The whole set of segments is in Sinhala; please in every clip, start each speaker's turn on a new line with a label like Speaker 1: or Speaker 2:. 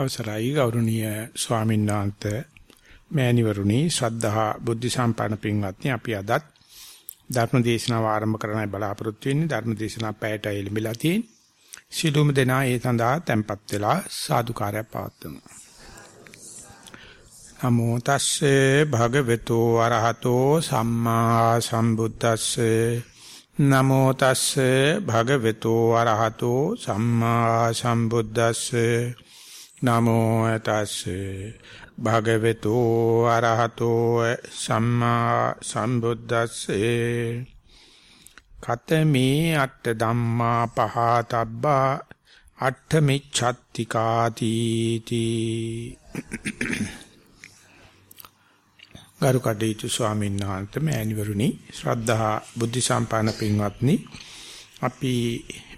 Speaker 1: අවසරයි ගෞරවනීය ස්වාමීන් වහන්සේ. මෑණිවරුනි ශ්‍රද්ධා බුද්ධ සම්පන්න පින්වත්නි අපි අදත් ධර්ම දේශනාව ආරම්භ කරන්නයි බලාපොරොත්තු වෙන්නේ. ධර්ම දේශනාව පැයට එළඹිලා තියෙන සිළුම දෙනා ඒ සඳහා tempත් වෙලා සාදුකාරයක් පවත්වමු. නමෝ තස්සේ භගවතු අරහතෝ සම්මා සම්බුද්දස්සේ. නමෝ තස්සේ භගවතු අරහතෝ සම්මා සම්බුද්දස්සේ. නමෝ තස්සේ භගවතු අරහතෝ සම්මා සම්බුද්දස්සේ කතමේ අට්ඨ ධම්මා පහතබ්බා අට්ඨ මිච්ඡත්තිකාති තී ගරු කටයුතු ස්වාමීන් වහන්සේ මෑණිවරුනි ශ්‍රද්ධා බුද්ධ සම්පන්න පින්වත්නි අපි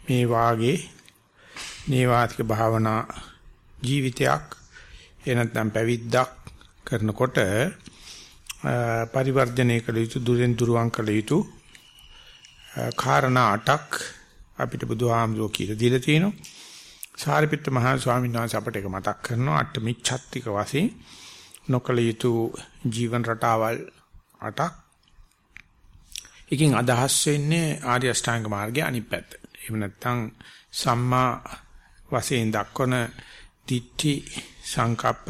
Speaker 1: මේ වාගේ නේවාතික භාවනා ජීවිතයක් එනත්නම් පැවිද්දක් කරනකොට පරිවර්ජණය කළ යුතු දුරෙන් දුරවන් කළ යුතු කාරණා අටක් අපිට බුදුහාමුදුරුවෝ කියලා දීලා තියෙනවා. සාරිපුත්ත මහා ස්වාමීන් වහන්සේ අපට ඒක මතක් කරනවා අට මිච්ඡත්තික වශයෙන් නොකළ යුතු ජීවන රටාවල් අටක්. එකකින් අදහස් වෙන්නේ ආර්ය අෂ්ටාංග මාර්ගයේ අනිත් පැත්ත. එහෙම නැත්නම් සම්මා වශයෙන් දක්වන දිට්ඨි සංකප්ප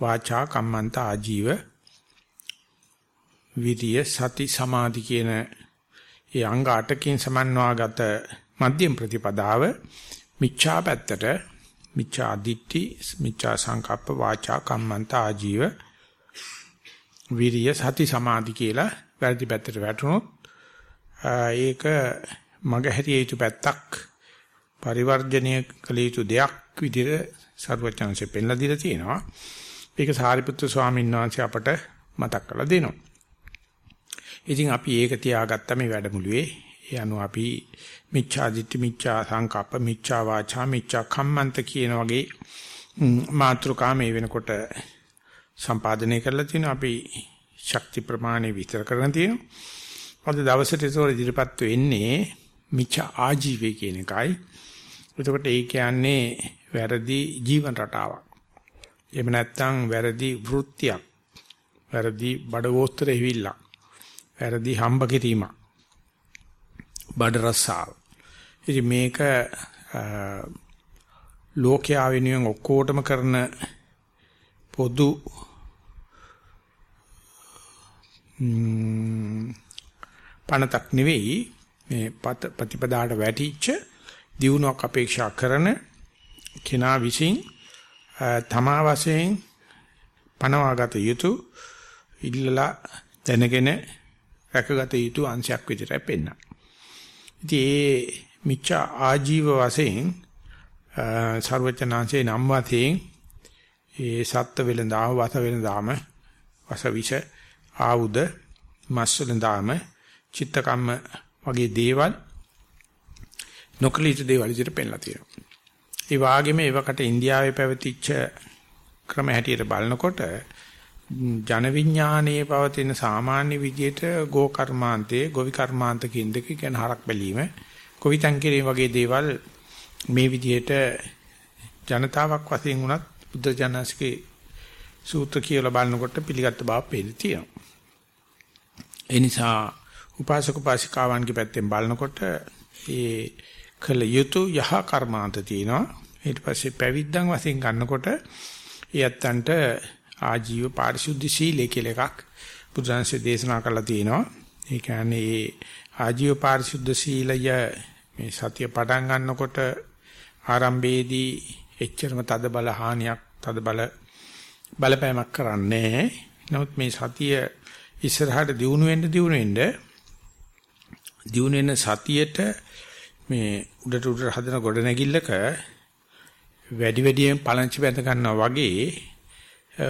Speaker 1: වාචා කම්මන්ත ආජීව විරිය සති සමාධි කියන ඒ අංග 8කින් සමන්වාගත මධ්‍යම ප්‍රතිපදාව මිච්ඡා පැත්තට මිච්ඡා දිට්ඨි මිච්ඡා සංකප්ප වාචා කම්මන්ත ආජීව විරිය සති සමාධි කියලා වැරදි පැත්තට වැටුණොත් ඒක මගහැරිය යුතු පැත්තක් පරිවර්ජණය කළ යුතු දෙයක්. විදිහට සරුවචනanse පෙන්ලා දීලා තියෙනවා. ඒක සාරිපුත්‍ර ස්වාමීන් වහන්සේ අපට මතක් කරලා දෙනවා. ඉතින් අපි ඒක තියාගත්ත මේ වැඩමුළුවේ ඒ අනුව අපි මිච්ඡා දිට්ඨි මිච්ඡා සංකප්ප මිච්ඡා වාචා මිච්ඡා කම්මන්ත කියන වගේ මාත්‍රකා මේ වෙනකොට සම්පාදනය කරලා තිනවා අපි ශක්ති ප්‍රමාණය විතර කරන තියෙනවා. අද දවසට ඒතොර ඉදිරිපත් වෙන්නේ මිච්ඡා ආජීවය කියන එකයි. එතකොට ඒ කියන්නේ වැරදි ජීවන රටාවක්. එහෙම නැත්නම් වැරදි වෘත්තියක්. වැරදි බඩවෝස්තර හිවිල්ලක්. වැරදි හම්බ කිරීමක්. බඩ රසාව. ඉතින් මේක ලෝකයා වෙනුවෙන් ඔක්කොටම කරන පොදු පණතක් නෙවෙයි මේ ප්‍රතිපදාට වැටිච්ච දියුණුවක් අපේක්ෂා කරන කෙනා විසින් තමා වශයෙන් පනවාගත යුතු ඉල්ලලා දැනගෙන රැකගත යුතු අංශයක් විදිහට පෙන්වන. ඉතින් ඒ මිච්ඡා ආජීව වශයෙන් ਸਰවචනාංශේ නම් වශයෙන් ඒ සත්ත්ව වෙලඳාම වස වෙලඳාම වසවිෂ ආයුධ මස් වෙලඳාම චිත්තකම්ම වගේ දේවල් නොකලිත දේවල් විදිහට පෙන්ලා තියෙනවා. ඒ වාගේම ඒවකට ඉන්දියාවේ පැවතිච්ච ක්‍රම හැටියට බලනකොට ජන විඥානයේ පවතින සාමාන්‍ය විදියට ගෝ කර්මාන්තයේ ගොවි කර්මාන්ත කියන දෙක කියන හරක් බැලීම කොවිතං කිරීම වගේ දේවල් මේ විදියට ජනතාවක් වශයෙන් උනත් බුද්ධ ජනස්කේ සූත්‍ර කියලා බලනකොට පිළිගත් බව පේන්න තියෙනවා. ඒ නිසා උපාසක උපාසිකාවන්ගේ පැත්තෙන් බලනකොට ඒ කළ යුතු යහ කර්මාන්ත තියෙනවා. ඊට පස්සේ පැවිද්දන් වශයෙන් ගන්නකොට ඒ ඇත්තන්ට ආජීව පාරිශුද්ධ සීලය කියලා එකක් බුදුන්සේ දේශනා කරලා තියෙනවා. ඒ කියන්නේ ඒ ආජීව පාරිශුද්ධ සීලය මේ සතිය පටන් ගන්නකොට ආරම්භයේදී එච්චරම තද බල හානියක් තද බල බලපෑමක් කරන්නේ නමුත් මේ සතිය ඉස්සරහට දියුණු වෙන්න දියුණු වෙන්න දියුණු වෙන සතියට මේ උඩට උඩට හදන ගොඩ නැගිල්ලක වැඩි වැඩියෙන් පලංචි බැඳ ගන්නවා වගේ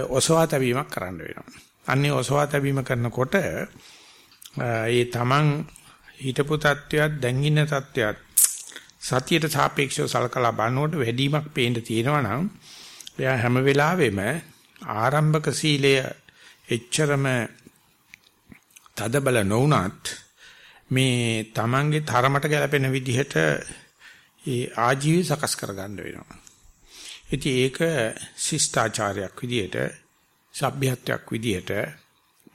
Speaker 1: ඔසවා තැබීමක් කරන්න වෙනවා. අන්නේ ඔසවා තැබීම කරනකොට ඒ තමන් හිතපු තත්වයක් දැන් ඉන්න තත්වයක් සතියට සාපේක්ෂව සලකලා බලනකොට වැඩිමක් පේන්න තියෙනවා නම් එයා හැම වෙලාවෙම ආරම්භක සීලය එච්චරම තද බල නොවුනත් මේ තමන්ගේ තරමට ගැලපෙන විදිහට ඒ ආජීවය සකස් කරගන්න වෙනවා. ඉතින් ඒක ශිෂ්ටාචාරයක් විදියට, සભ્યත්වයක් විදියට,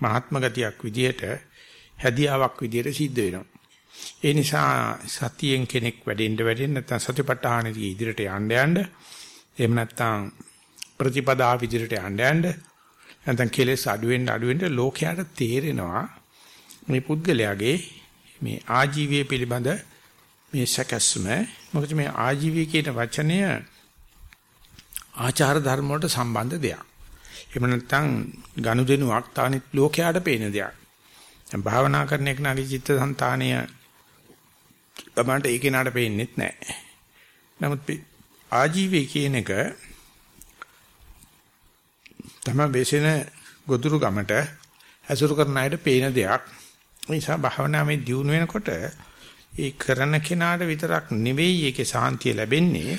Speaker 1: මහත්ම ගතියක් විදියට, හැදියාවක් විදියට සිද්ධ වෙනවා. ඒ නිසා සතියෙන් කෙනෙක් වැඩෙන්න වැඩෙන්න නැත්නම් සතිපට්ඨානෙදී ඉදිරියට යන්න යන්න එහෙම නැත්නම් ප්‍රතිපදා විදිහට යන්න යන්න නැත්නම් කෙලෙස් අඩු වෙන්න අඩු වෙන්න ලෝකයට තේරෙනවා මේ පුද්ගලයාගේ මේ ආජීවය පිළිබඳ මේ සැකස්ම මොකද මේ ආජීවය කියන වචනය ආචාර ධර්ම වලට සම්බන්ධ දෙයක්. එහෙම නැත්නම් ගනුදෙනුවක් තානිත් ලෝකයට පේන දෙයක්. දැන් භාවනා කරන එක නාගේ චිත්තසංතානය තමන්ට ඒ කෙනාට පේන්නේත් නැහැ. නමුත් ආජීවය කියන එක තමයි වෙසෙන ගොදුරු ගමට ඇසුරු කරන අයට පේන දෙයක්. ඒ නිසා භාවනාවේ දියුණු වෙනකොට ඒ කරන කෙනාට විතරක් නෙවෙයි ඒකේ සාන්තිය ලැබෙන්නේ.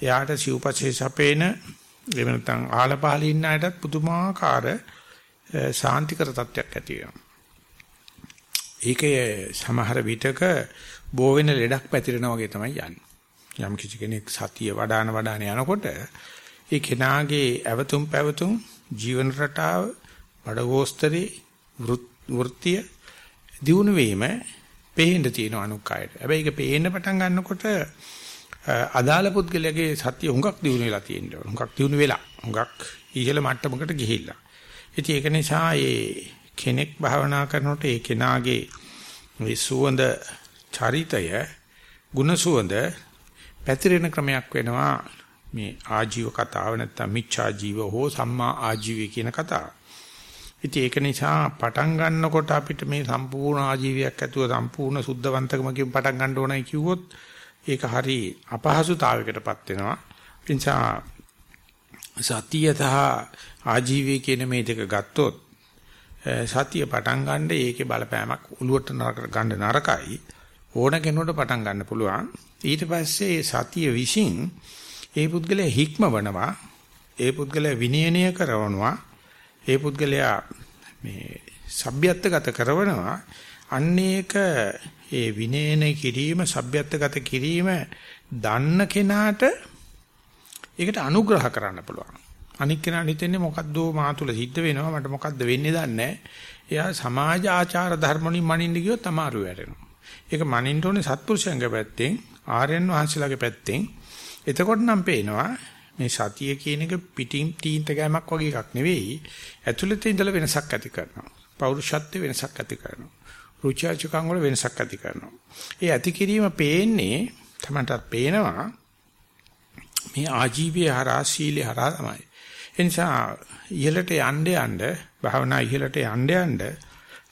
Speaker 1: එයාට සිව්පසේ සපේන එහෙම නැත්නම් ආලපාලේ ඉන්න අයටත් පුදුමාකාර සාන්තිකර තත්ත්වයක් ඇති වෙනවා. ඒකේ සමහර විටක බෝ වෙන ලෙඩක් පැතිරෙනා වගේ තමයි යන්නේ. යම් කිසි කෙනෙක් සතිය වඩාන වඩාන යනකොට ඒ කෙනාගේ ඇවතුම් පැවතුම් ජීවන රටාව බඩගෝස්තරේ වෘත්තිය දිනු වීම පේන්න තියෙන අනුකයට. හැබැයි ඒක පේන්න පටන් ගන්නකොට අදාළ පුද්ගලයාගේ සත්‍ය හුඟක් දිනු වෙලා තියෙනවා. හුඟක් දිනු වෙලා. හුඟක් ඉහළ මට්ටමකට ගිහිල්ලා. ඉතින් ඒක නිසා ඒ කෙනෙක් භාවනා කරනකොට ඒ කෙනාගේ මේ සුවඳ චරිතය ගුණ සුවඳ පැතිරෙන ක්‍රමයක් වෙනවා මේ ආජීව කතාව නැත්තම් මිච්ඡා ජීව හෝ සම්මා ආජීවය කියන කතාව. ඉතින් ඒක නිසා පටන් ගන්නකොට අපිට මේ සම්පූර්ණ ආජීවයක් ඇතුව සම්පූර්ණ සුද්ධවන්තකමකින් පටන් ගන්න ඕනයි කිව්වොත් ඒක හරි අපහසුතාවයකටපත් වෙනවා. ඒ නිසා සතියතහ ආජීවය කියන මේ දෙක ගත්තොත් සතිය පටන් ගන්න ඒකේ බලපෑමක් උළුවට නරක ගන්න නරකයි ඕන කෙනෙකුට පටන් ගන්න පුළුවන් ඊට පස්සේ සතිය විසින් ඒ පුද්ගලයා හික්මවනවා ඒ පුද්ගලයා විනයනය කරනවා ඒ පුද්ගලයා මේ සભ્યත්වගත කරනවා අන්නේක ඒ විනයන කිරීම සભ્યත්වගත කිරීම දන්න කෙනාට ඒකට අනුග්‍රහ කරන්න පුළුවන්. අනික් කෙනා හිතන්නේ මොකද්ද මා තුල සිද්ධ වෙනවා මට මොකද්ද වෙන්නේ දන්නේ එයා සමාජ ආචාර ධර්ම වලින් මනින්න ගියොත් අමාරු වෙනවා. ඒක මනින්න ඕනේ සත්පුරුෂයන්ගේ පැත්තෙන් ආර්යයන් වහන්සේලාගේ පැත්තෙන්. එතකොට නම් පේනවා මේ සතිය කියන එක පිටින් තීන්ත ගෑමක් වගේ එකක් නෙවෙයි. ඇතුළත ඉඳලා වෙනසක් ඇති කරනවා. පෞරුෂත්ව වෙනසක් ඇති කරනවා. රුචිආචකම් වල වෙනසක් ඇති කරනවා. ඒ ඇති කිරීම පේන්නේ තමන්ටත් පේනවා මේ ආජීවයේ හරහා සීලේ හරහා තමයි. ඒ නිසා ඉහළට යන්න යන්න භාවනා ඉහළට යන්න යන්න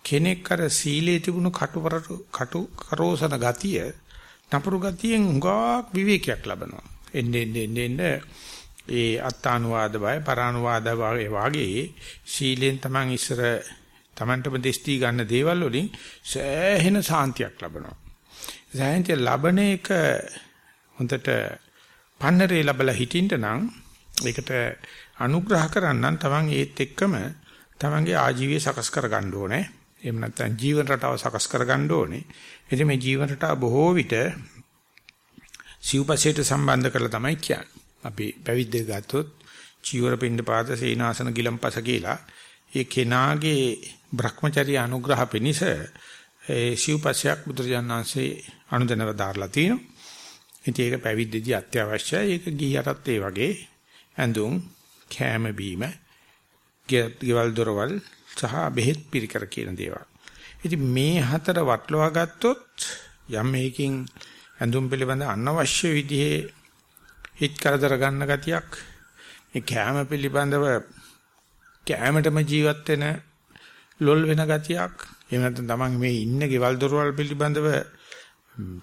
Speaker 1: කෙනෙක් අර සීලේ තිබුණු කටු කටු කරෝසන ගතිය නපුරු ගතියෙන් හුඟක් විවේකයක් ලබනවා. එන්නේ එන්නේ එන්නේ ඒ අත්තානුවාද බය පරානුවාද වාගේ සීලෙන් Taman ඉස්සර Tamanටම දෙස්ති ගන්න දේවල් වලින් සෑහෙන සාන්තියක් ලබනවා. සාන්තිය ලබන එක හොඳට පන්නරේ ලැබලා හිටින්න නම් ඒකට අනුග්‍රහ කරන්න Taman ඒත් එක්කම Tamanගේ ආජීවය සකස් කර ගන්න ඕනේ. එහෙම නැත්නම් ජීවන රටාව සකස් කර ගන්න ඕනේ. එතෙ මේ ජීවන රටාව බොහෝ විට සිව්පසයට සම්බන්ධ කරලා තමයි කියන්නේ. අපි පැවිද්දේ ගත්තොත් චීවර පින්ඩ පාද සේනාසන ගිලම්පස කියලා ඒ කෙනාගේ Brahmacharya අනුග්‍රහ පිණිස ඒ සිව්පසයක් බුදුරජාණන්සේ අනුදැනව දාරලා තිනවා. ඉතින් ඒක පැවිද්දේදී අත්‍යවශ්‍යයි. ඒක ගිහියටත් ඒ වගේ ඇඳුම්, කෑම බීම, ගෙවල් දොරවල් සහ බෙහෙත් පිළිකර කියන දේවල්. ඉතින් මේ හතර වටලවා ගත්තොත් යම් මේකින් ඇඳුම් පිළිබඳ අනවශ්‍ය විදිහේ හිත කරදර ගන්න ගතියක්. මේ කැම පිළිබඳව කැමටම ජීවත් වෙන ලොල් වෙන ගතියක්. එහෙම නැත්නම් තමන් මේ ඉන්න ගෙවල් දොරවල් පිළිබඳව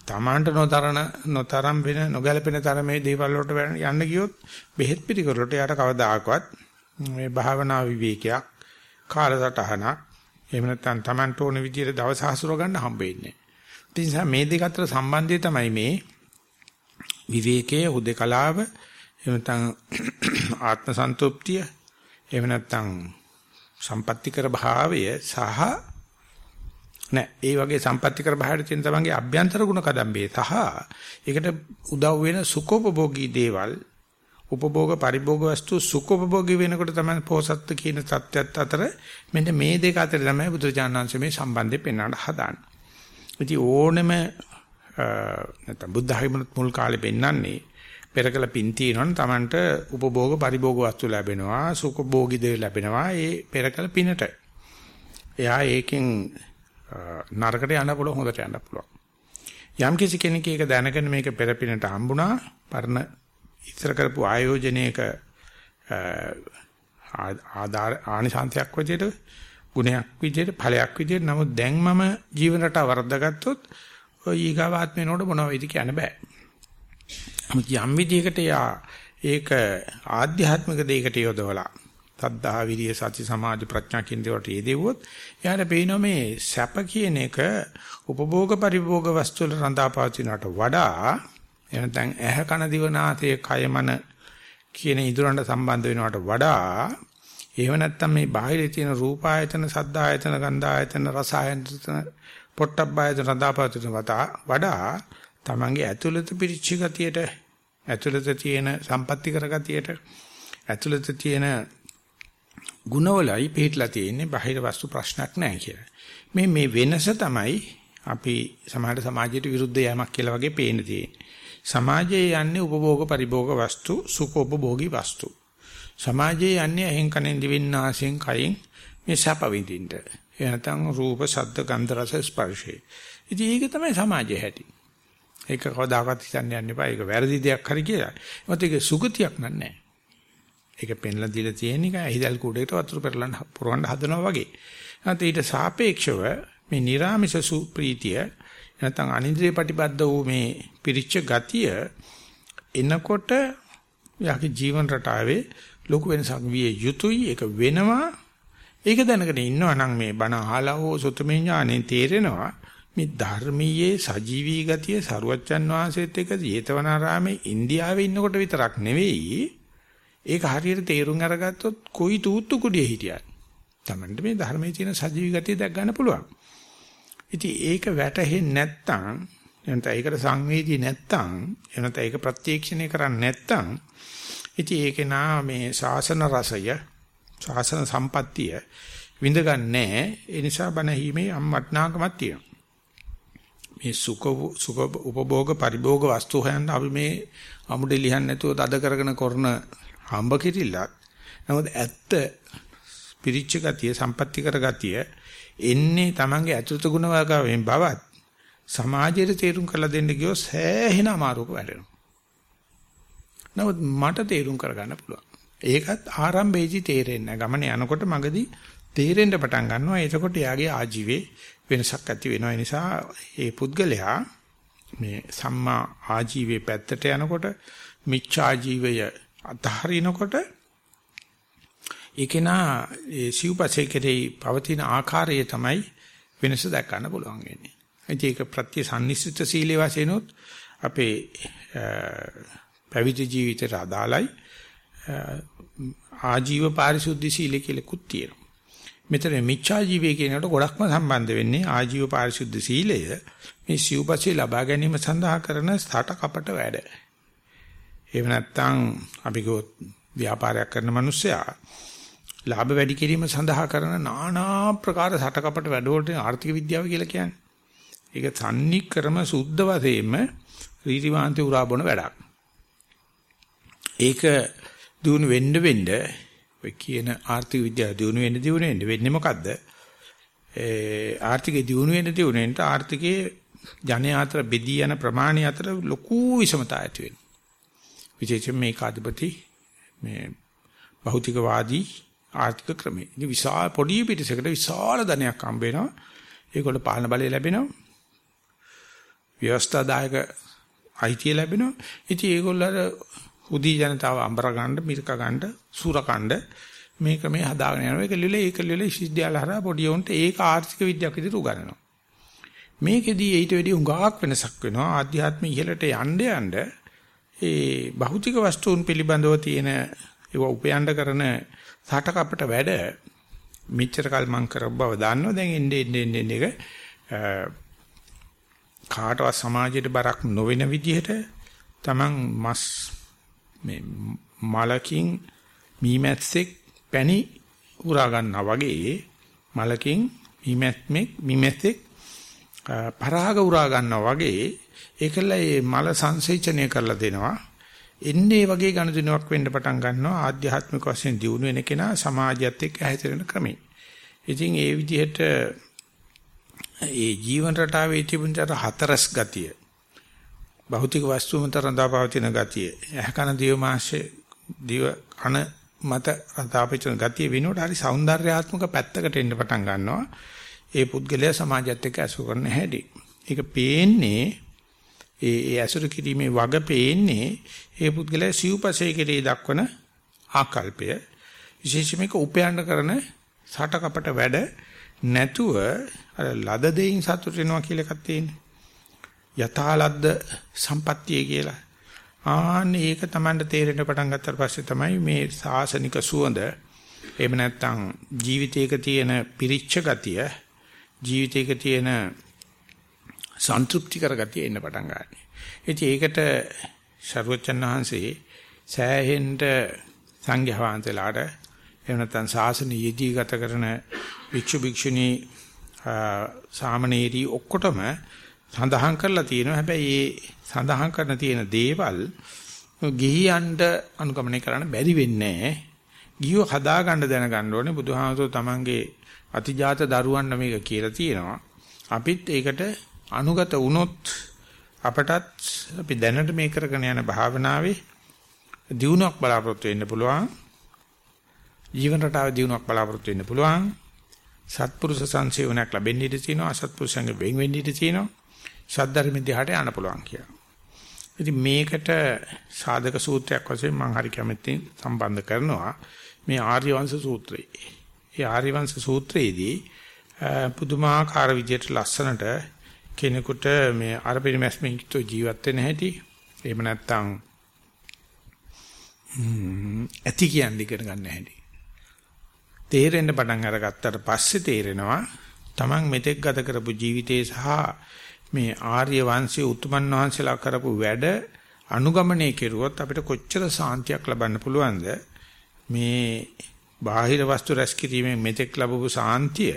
Speaker 1: තමාන්ට නොතරන නොතරම් වෙන නොගැලපෙන තරමේ දේවල් වලට යන්න ගියොත් බෙහෙත් පිළිකරලට යාට කවදාකවත් මේ භාවනා විවේකයක් කාලසටහනක් එහෙම නැත්නම් තමන්ට ඕන විදිහට දවස් හසුර ගන්න හම්බෙන්නේ ඒ නිසා මේ දෙක අතර සම්බන්ධය තමයි මේ විවේකයේ හුදකලාව එහෙම නැත්නම් ආත්ම සන්තුප්තිය එහෙම නැත්නම් සම්පත්‍තිකර භාවය සහ නෑ ඒ වගේ සම්පත්‍තිකර භාවයට තියෙන තමන්ගේ අභ්‍යන්තර ගුණ කදම්බේ සහ ඒකට උදව් වෙන සුඛෝපභෝගී දේවල් උපභෝග පරිභෝග වස්තු සුඛෝපභෝගී වෙනකොට තමයි පෝසත්ත්ව කියන தත්ත්වයත් අතර මෙන්න මේ දෙක අතර තමයි බුදුචානන්සේ මේ සම්බන්ධය පෙන්වන්න හදාන්නේ. ඉතින් ඕනෙම නැත්නම් බුද්ධ ධර්මයේ මුල් කාලේ පෙන්වන්නේ පෙරකල පින් තියෙනවනම් Tamanට උපභෝග පරිභෝග වස්තු ලැබෙනවා සුඛභෝගී දේ ලැබෙනවා ඒ පෙරකල පිනට. එයා ඒකෙන් නරකට යන්න පුළුවන් හොඳට යන්න පුළුවන්. යම් කිසි කෙනෙක් ඒක දැනගෙන මේක පෙරපිනට හම්බුණා පරණ ඉස්සර කරපු ආයෝජනයක ආධාර ආනිසංශයක් විදිහට ගුණයක් විදිහට ඵලයක් විදිහට නමුත් දැන් මම ජීවන රටාව වර්ධගත්තොත් ඔය ඊගාවාත්මේ නෝඩ මොනව වෙයිද කියන්න බෑ. නමුත් යම් විදිහකට යා ඒක ආධ්‍යාත්මික දෙයකට යොදවලා තද්දා විරිය සති සමාධි ප්‍රඥා කියන දේවල්ට යෙදෙව්වොත් එයාට පේනවා මේ සැප කියන එක උපභෝග පරිභෝග වස්තු වල රඳාපවතිනට වඩා එනතන් ඇහ කන දිව නාසය කය මන කියන ඉදරන්ට සම්බන්ධ වෙනවට වඩා එහෙම නැත්නම් මේ බාහිරේ තියෙන රූපායතන සද්දායතන ගන්ධායතන රසායතන පොට්ටබ්බායතන රඳාපවතින වඩා තමන්ගේ ඇතුළත පිරිච්ච ගතියට ඇතුළත තියෙන සම්පත්‍ති කරගතියට ඇතුළත තියෙන ගුණවලයි පිටලා තියෙන්නේ බාහිර වස්තු ප්‍රශ්නක් නැහැ කියලා. මේ මේ වෙනස තමයි අපි සමාජ සමාජයට විරුද්ධ යෑමක් කියලා වගේ පේන තියෙන්නේ. සමාජයේ යන්නේ උපභෝග පරිභෝග වස්තු සුඛෝපභෝගී වස්තු. සමාජයේ යන්නේ ඇහෙන් කනෙන් දිවෙන් නාසයෙන් කයින් මේ සැප විඳින්න. එනතන් රූප ශබ්ද ගන්ධ රස ස්පර්ශේ. ඉතින් ඒක තමයි සමාජයේ හැටි. ඒක කවදාකවත් හිතන්න යන්න එපා. ඒක වැරදි දෙයක් හරි කියලා. මොකද ඒක සුගතියක් නෑ. ඒක පෙන්ලා දීලා තියෙන එක ඇහිදල් කුඩේට වතුර පෙරලන්න පුරවන්න හදනවා වගේ. නැත්නම් ඊට සාපේක්ෂව මේ නිර්ාමිෂ සුප්‍රීතිය නැත්නම් අනින්ද්‍රිය ප්‍රතිබද්ධ වූ මේ පිරිච්ච ගතිය එනකොට යාගේ ජීවන රටාවේ ලොකු වෙනසක් විය යුතුයි ඒක වෙනවා ඒක දැනගෙන ඉන්නවා නම් මේ බණ අහලා හෝ සුතමේ ඥානෙන් තේරෙනවා මේ ධර්මීයේ සජීවී ගතිය සරුවච්චන් වහන්සේත් එක්ක ජේතවනාරාමේ ඉන්දියාවේ ඉන්නකොට විතරක් නෙවෙයි ඒක හරියට තේරුම් අරගත්තොත් කොයි තූත්තු කුඩියේ හිටියත් Tamanට මේ ධර්මයේ තියෙන සජීවී ගතිය දැක් ගන්න පුළුවන්. ඉතින් ඒක වැටහෙන්නේ නැත්නම් එනත ඒකට සංවේදී නැත්නම් එනත ඒක ප්‍රත්‍යක්ෂණය කරන්නේ නැත්නම් ඉතින් ඒක නා මේ ශාසන රසය ශාසන සම්පත්තිය විඳගන්නේ ඒ නිසා බණ හීමේ අම්මත්නාකමක් තියෙනවා. මේ සුඛ සුඛ උපභෝග පරිභෝග වස්තු හොයන්න අපි මේ අමුඩේ ලියන්න නැතුව තද කරගෙන කරන හම්බ කිරිල්ලක්. නමුත් ඇත්ත පිරිච්ච ගතිය, සම්පත්‍ති කර ගතිය එන්නේ Tamange අතුරුත ගුණ වර්ගයෙන් බවත් සමාජයට තේරුම් කරලා දෙන්න ගියොත් සෑහෙන අමාරුවක වැඩෙනවා. නමුත් මට තේරුම් කරගන්න පුළුවන්. ඒකත් ආරම්භයේදී තේරෙන්නේ නැහැ. ගමන යනකොට මගදී තේරෙන්න පටන් ගන්නවා. එතකොට යාගේ ආජීවයේ වෙනසක් ඇති වෙනවා. ඒ නිසා මේ පුද්ගලයා මේ සම්මා ආජීවයේ පැත්තට යනකොට මිච්ඡා ජීවය අතහරිනකොට ඒකේනා ඒ සිව්පසේ කෙරෙහි පවතින ආකාරය තමයි වෙනස දැක් ගන්න පුළුවන් වෙන්නේ. ඒක ප්‍රත්‍ය සම්නිස්සිත සීලේ වශයෙන්ොත් අපේ පැවිදි ජීවිතයට අදාළයි ආජීව පාරිශුද්ධ සීලය කියලා කුත් තියෙනවා. මෙතන මිච්ඡා ජීවය කියනකට ගොඩක්ම සම්බන්ධ වෙන්නේ ආජීව පාරිශුද්ධ සීලය මේ සිව්පසේ ලබා ගැනීම සඳහා කරන ස්ථාට කපට වැඩ. එහෙම නැත්නම් අපි ගොත් ව්‍යාපාරයක් කරන මිනිස්සයා ලාභ වැඩි කිරීම සඳහා කරන নানা ප්‍රකාර සටකපට වැඩවලට ආර්ථික විද්‍යාව කියලා කියන්නේ. ඒක සම්නික්‍රම සුද්ධ වශයෙන්ම රීතිවාන්ති උරා බොන වැඩක්. ඒක දිනු වෙන්න වෙන්න ඔය කියන ආර්ථික විද්‍යාව දිනු වෙන්න දිනු වෙන්න වෙන්නේ මොකද්ද? ඒ ආර්ථිකේ දිනු වෙන්න දිනු වෙන්න ආර්ථිකයේ ජනයා අතර බෙදී යන ප්‍රමාණය අතර ලොකු විෂමතාවක් ඇති වෙනවා. විශේෂයෙන් මේ කාධිපති මේ භෞතිකවාදී ආර්ථික ක්‍රමේ. ඉතින් විශාල පොඩි පිටසකට විශාල ධනයක් හම්බ වෙනවා. ඒගොල්ල පාලන බලය ලැබෙනවා. ව්‍යවස්ථාදායක අයිතිය ලැබෙනවා. ඉතින් ඒගොල්ලෝ අර උදී ජනතාව අඹර ගන්න, මිරික ගන්න, සූර කණ්ඩ මේ ක්‍රමේ හදාගෙන යනවා. ඒක ලියලා ඒක ලියලා විශ්වවිද්‍යාල හරහා පොඩි උන්ට ඒක ආර්ථික විද්‍යාවක් විදිහට උගන්වනවා. මේකෙදී ඊට වැඩි උඟාක් වෙනසක් වෙනවා. ආධ්‍යාත්ම ඉහළට යන්න යන්න ඒ භෞතික වස්තුන් පිළිබඳව තියෙන ඒව උපයන්න කරන සටක අපිට වැඩ මෙච්චර කල් මං කරව බව දන්නවා දැන් එන්නේ එන්නේ එන්නේ එක කාටවත් සමාජයට බරක් නොවන විදිහට Taman මස් මේ මලකින් මීමැස්සෙක් පැණි උරා ගන්නවා වගේ මලකින් මීමැස්මෙක් මීමැස්සෙක් පරාග උරා ගන්නවා වගේ ඒකල මේ මල සංසේචනය කරලා දෙනවා එන්නේ වගේ ගනුදෙනුවක් වෙන්න පටන් ගන්නවා ආධ්‍යාත්මික වශයෙන් දියුණු වෙන කෙනා සමාජයත් එක්ක හැසිරෙන ක්‍රමයි. ඉතින් ඒ විදිහට ඒ ජීවන රටාවේ තිබුණතර හතරස් ගතිය භෞතික වස්තු මත රඳා පවතින ගතිය. ඇහකන දිව මාංශයේ දිව කන මත රඳා පවතින ගතිය විනෝඩ හරි సౌందర్యාත්මක පැත්තකට එන්න පටන් ගන්නවා. ඒ පුද්ගලයා සමාජයත් එක්ක ඇසුර කරන හැටි. ඒක පේන්නේ ඒ ඒ ඇසුර කිරීමේ වග පේන්නේ ඒ පුද්ගලයා සිව්පසේ කෙරේ දක්වන ආකල්පය. විශේෂයෙන්ම උපයන්න කරන සටකපට වැඩ නැතුව අර ලද දෙයින් සතුට වෙනවා කියලා එකක් තියෙනවා යථාලද්ද සම්පත්තිය කියලා. ආන්නේ ඒක Tamanට තේරෙන්න පටන් ගත්තාට පස්සේ තමයි මේ සාසනික සුවඳ එහෙම නැත්නම් ජීවිතයක තියෙන පිරිච්ච ගතිය ජීවිතයක තියෙන සන්තුෂ්ටි කරගතිය එන්න පටන් ගන්නවා. ඉතින් ඒකට ශරුවචන් වහන්සේ සෑහෙන්න සංඝයා වහන්සේලාට එහෙම නැත්නම් ශාසන යෙදී ගත කරන භික්ෂු භික්ෂුණී සාමණේරි ඔක්කොටම සඳහන් කරලා තියෙනවා. හැබැයි මේ සඳහන් කරන තියෙන දේවල් ගිහියන්ට අනුගමනය කරන්න බැරි වෙන්නේ නැහැ. ගියෝ හදා ගන්න දැනගන්න ඕනේ. බුදුහාමසෝ තමන්ගේ අතිජාත දරුවන්ට මේක කියලා තියෙනවා. අපිත් ඒකට අනුගත වුණොත් අපටත් අපි දැනට මේ කරගෙන යන භාවනාවේ දියුණුවක් බලාපොරොත්තු වෙන්න පුළුවන්. ජීවන රටාවේ දියුණුවක් බලාපොරොත්තු වෙන්න පුළුවන්. සත්පුරුෂ සංසේවනයක් ලැබෙන්න ඉඩ තියෙනවා අසත්පුරුෂයන්ගේ වෙන් වෙන්න ඉඩ තියෙනවා සද්ධර්ම දිහාට යන්න පුළුවන් කියලා. ඉතින් මේකට සාධක සූත්‍රයක් වශයෙන් මම හරි කැමැති සම්බන්ධ කරනවා මේ ආර්ය වංශ සූත්‍රය. ඒ ආර්ය වංශ සූත්‍රයේදී පුදුමාකාර විදියට ලස්සනට කෙනෙකුට මේ අර පරිමැස්මෙන් ජීවත් වෙන්න හැටි එහෙම නැත්නම් ඇති කියන්නේ ඉගෙන ගන්න හැටි තේරෙන්න පටන් අරගත්තට පස්සේ තේරෙනවා Taman මෙතෙක් ගත කරපු ජීවිතේ සහ මේ ආර්ය වංශයේ උතුමන් වහන්සේලා කරපු වැඩ අනුගමනය කෙරුවොත් අපිට කොච්චර සාන්තියක් ලබන්න පුළුවන්ද? මේ බාහිර වස්තු රැස් කිරීමෙන් මෙතෙක් ලැබපු සාන්තිය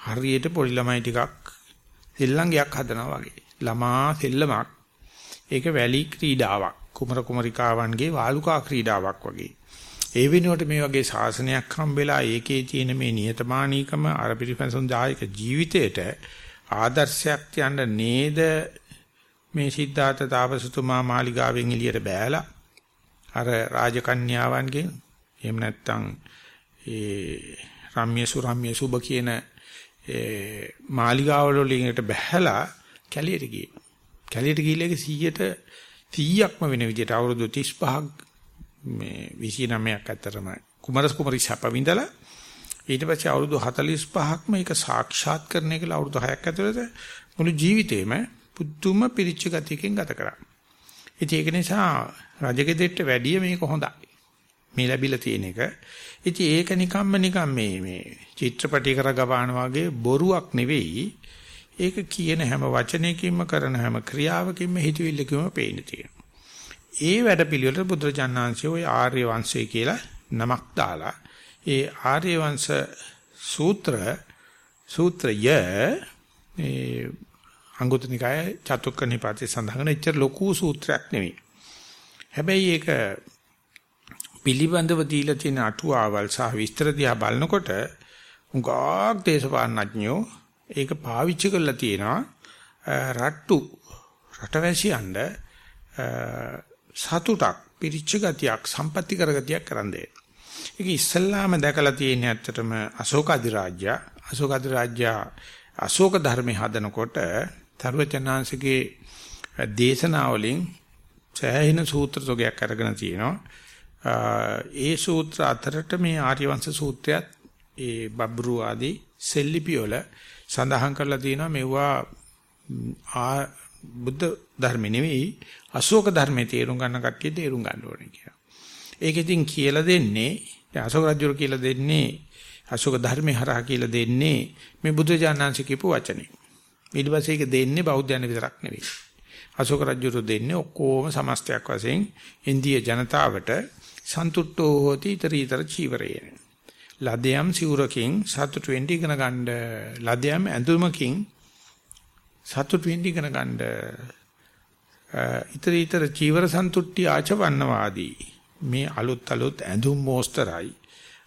Speaker 1: හරියට පොඩි ළමයි ටිකක් සෙල්ලංගයක් හදනවා වගේ. ළමා සෙල්ලමක්. ඒක වැලි ක්‍රීඩාවක්. කුමර කුමරිකාවන්ගේ වාලුකා ක්‍රීඩාවක් වගේ. ඒ වෙනුවට මේ වගේ ශාසනයක් හම්බෙලා ඒකේ තියෙන මේ නියතමානීකම අර පිරිපැසුම් දායක ජීවිතයට ආදර්ශයක් තියන්න නේද මේ සිද්ධාර්ථ තාපසතුමා මාලිගාවෙන් එළියට බෑලා අර රාජකන්‍යාවන්ගෙන් එහෙම නැත්නම් ඒ රම්‍ය සුරම්‍ය සුබ කියන ඒ මාලිගාවල වලින්ට බැහැලා කැලියට ගියේ. කැලියට ගිහිල්ලා 100ට 100ක්ම වෙන විදිහට අවුරුදු 35ක් මේ 29ක් ඇත්තරම කුමරස් කුමරි සැප විඳලා ඊට පස්සේ අවුරුදු 45ක් මේක සාක්ෂාත් කරන එක අවුරුදු 6ක් ඇතුළත මුළු ජීවිතේම පුදුම පිරිච්ච ගතියකින් ගත කරා. ඉතින් ඒක නිසා රජගෙදෙට්ට වැඩිය මේක හොඳයි. මේ ලැබිලා තියෙන එක. ඉතින් ඒක නිකම්ම නිකම් මේ මේ චිත්‍රපටි කරගවාන වගේ බොරුවක් නෙවෙයි. ඒක කියන හැම වචනයකින්ම කරන හැම ක්‍රියාවකින්ම හිතවිල්ලකින්ම පේන්න තියෙනවා. ඒ වැඩපිළිවෙලට බුදුරජාණන්සේ ওই ආර්ය වංශය කියලා නමක් දාලා ඒ ආර්ය වංශ සූත්‍ර සූත්‍රය ඒ අංගුත්තනිකාය චතුක්ක නිපාතේ සඳහන් එච්චර ලොකු සූත්‍රයක් නෙවෙයි. හැබැයි ඒක පිළිබඳව දීලා තියෙන අටුවාවල් සහ විස්තර දිහා බලනකොට උගාක් දේශපාලනඥයෝ ඒක පාවිච්චි කරලා තියෙනවා රට්ටු රටවැසියන්ට සතුටක් පිරිච්ච ගතියක් සම්පatti කරගතියක් කරන් දෙන්න. ඒක ඉස්සල්ලාම දැකලා තියෙන ඇත්තටම අශෝක අධිරාජ්‍ය අශෝක අධිරාජ්‍ය අශෝක ධර්මයේ හදනකොට තරුවචනාංශගේ දේශනාවලින් සෑහෙන සූත්‍ර තොගයක් අරගෙන තියෙනවා. ඒ සූත්‍ර අතරට මේ ආර්යවංශ සූත්‍රයත් ඒ බබ්රු ආදී සෙල්ලිපි වල සඳහන් කරලා තියෙනවා මෙවුවා බුද්ධ ධර්ම නෙවෙයි අශෝක ධර්මයේ තේරුම් ගන්න කට්ටිය තේරුම් ගන්න ඕනේ කියලා. ඒක ඉතින් කියලා දෙන්නේ අශෝක රජුර කියලා දෙන්නේ අශෝක ධර්මයේ හරහා කියලා දෙන්නේ මේ බුදු දානංශ කියපු වචනේ. ඊට පස්සේ ඒක දෙන්නේ බෞද්ධයන් විතරක් නෙවෙයි. අශෝක රජුර දෙන්නේ ඔක්කොම සමස්තයක් වශයෙන් ඉන්දිය ජනතාවට සන්තුට්ඨෝ හෝති ඊතරීතර චීවරේන. ලදයම් සිවුරකින් සතුට වෙන්න ඉගෙන ගන්න. ලදයම් ඇඳුමකින් සතුට වෙන්න ඉගෙන ගන්න. ඊතරීතර චීවර සන්තුට්ටි ආචවන්නවාදී. මේ අලුත් අලුත් ඇඳුම් මෝස්තරයි.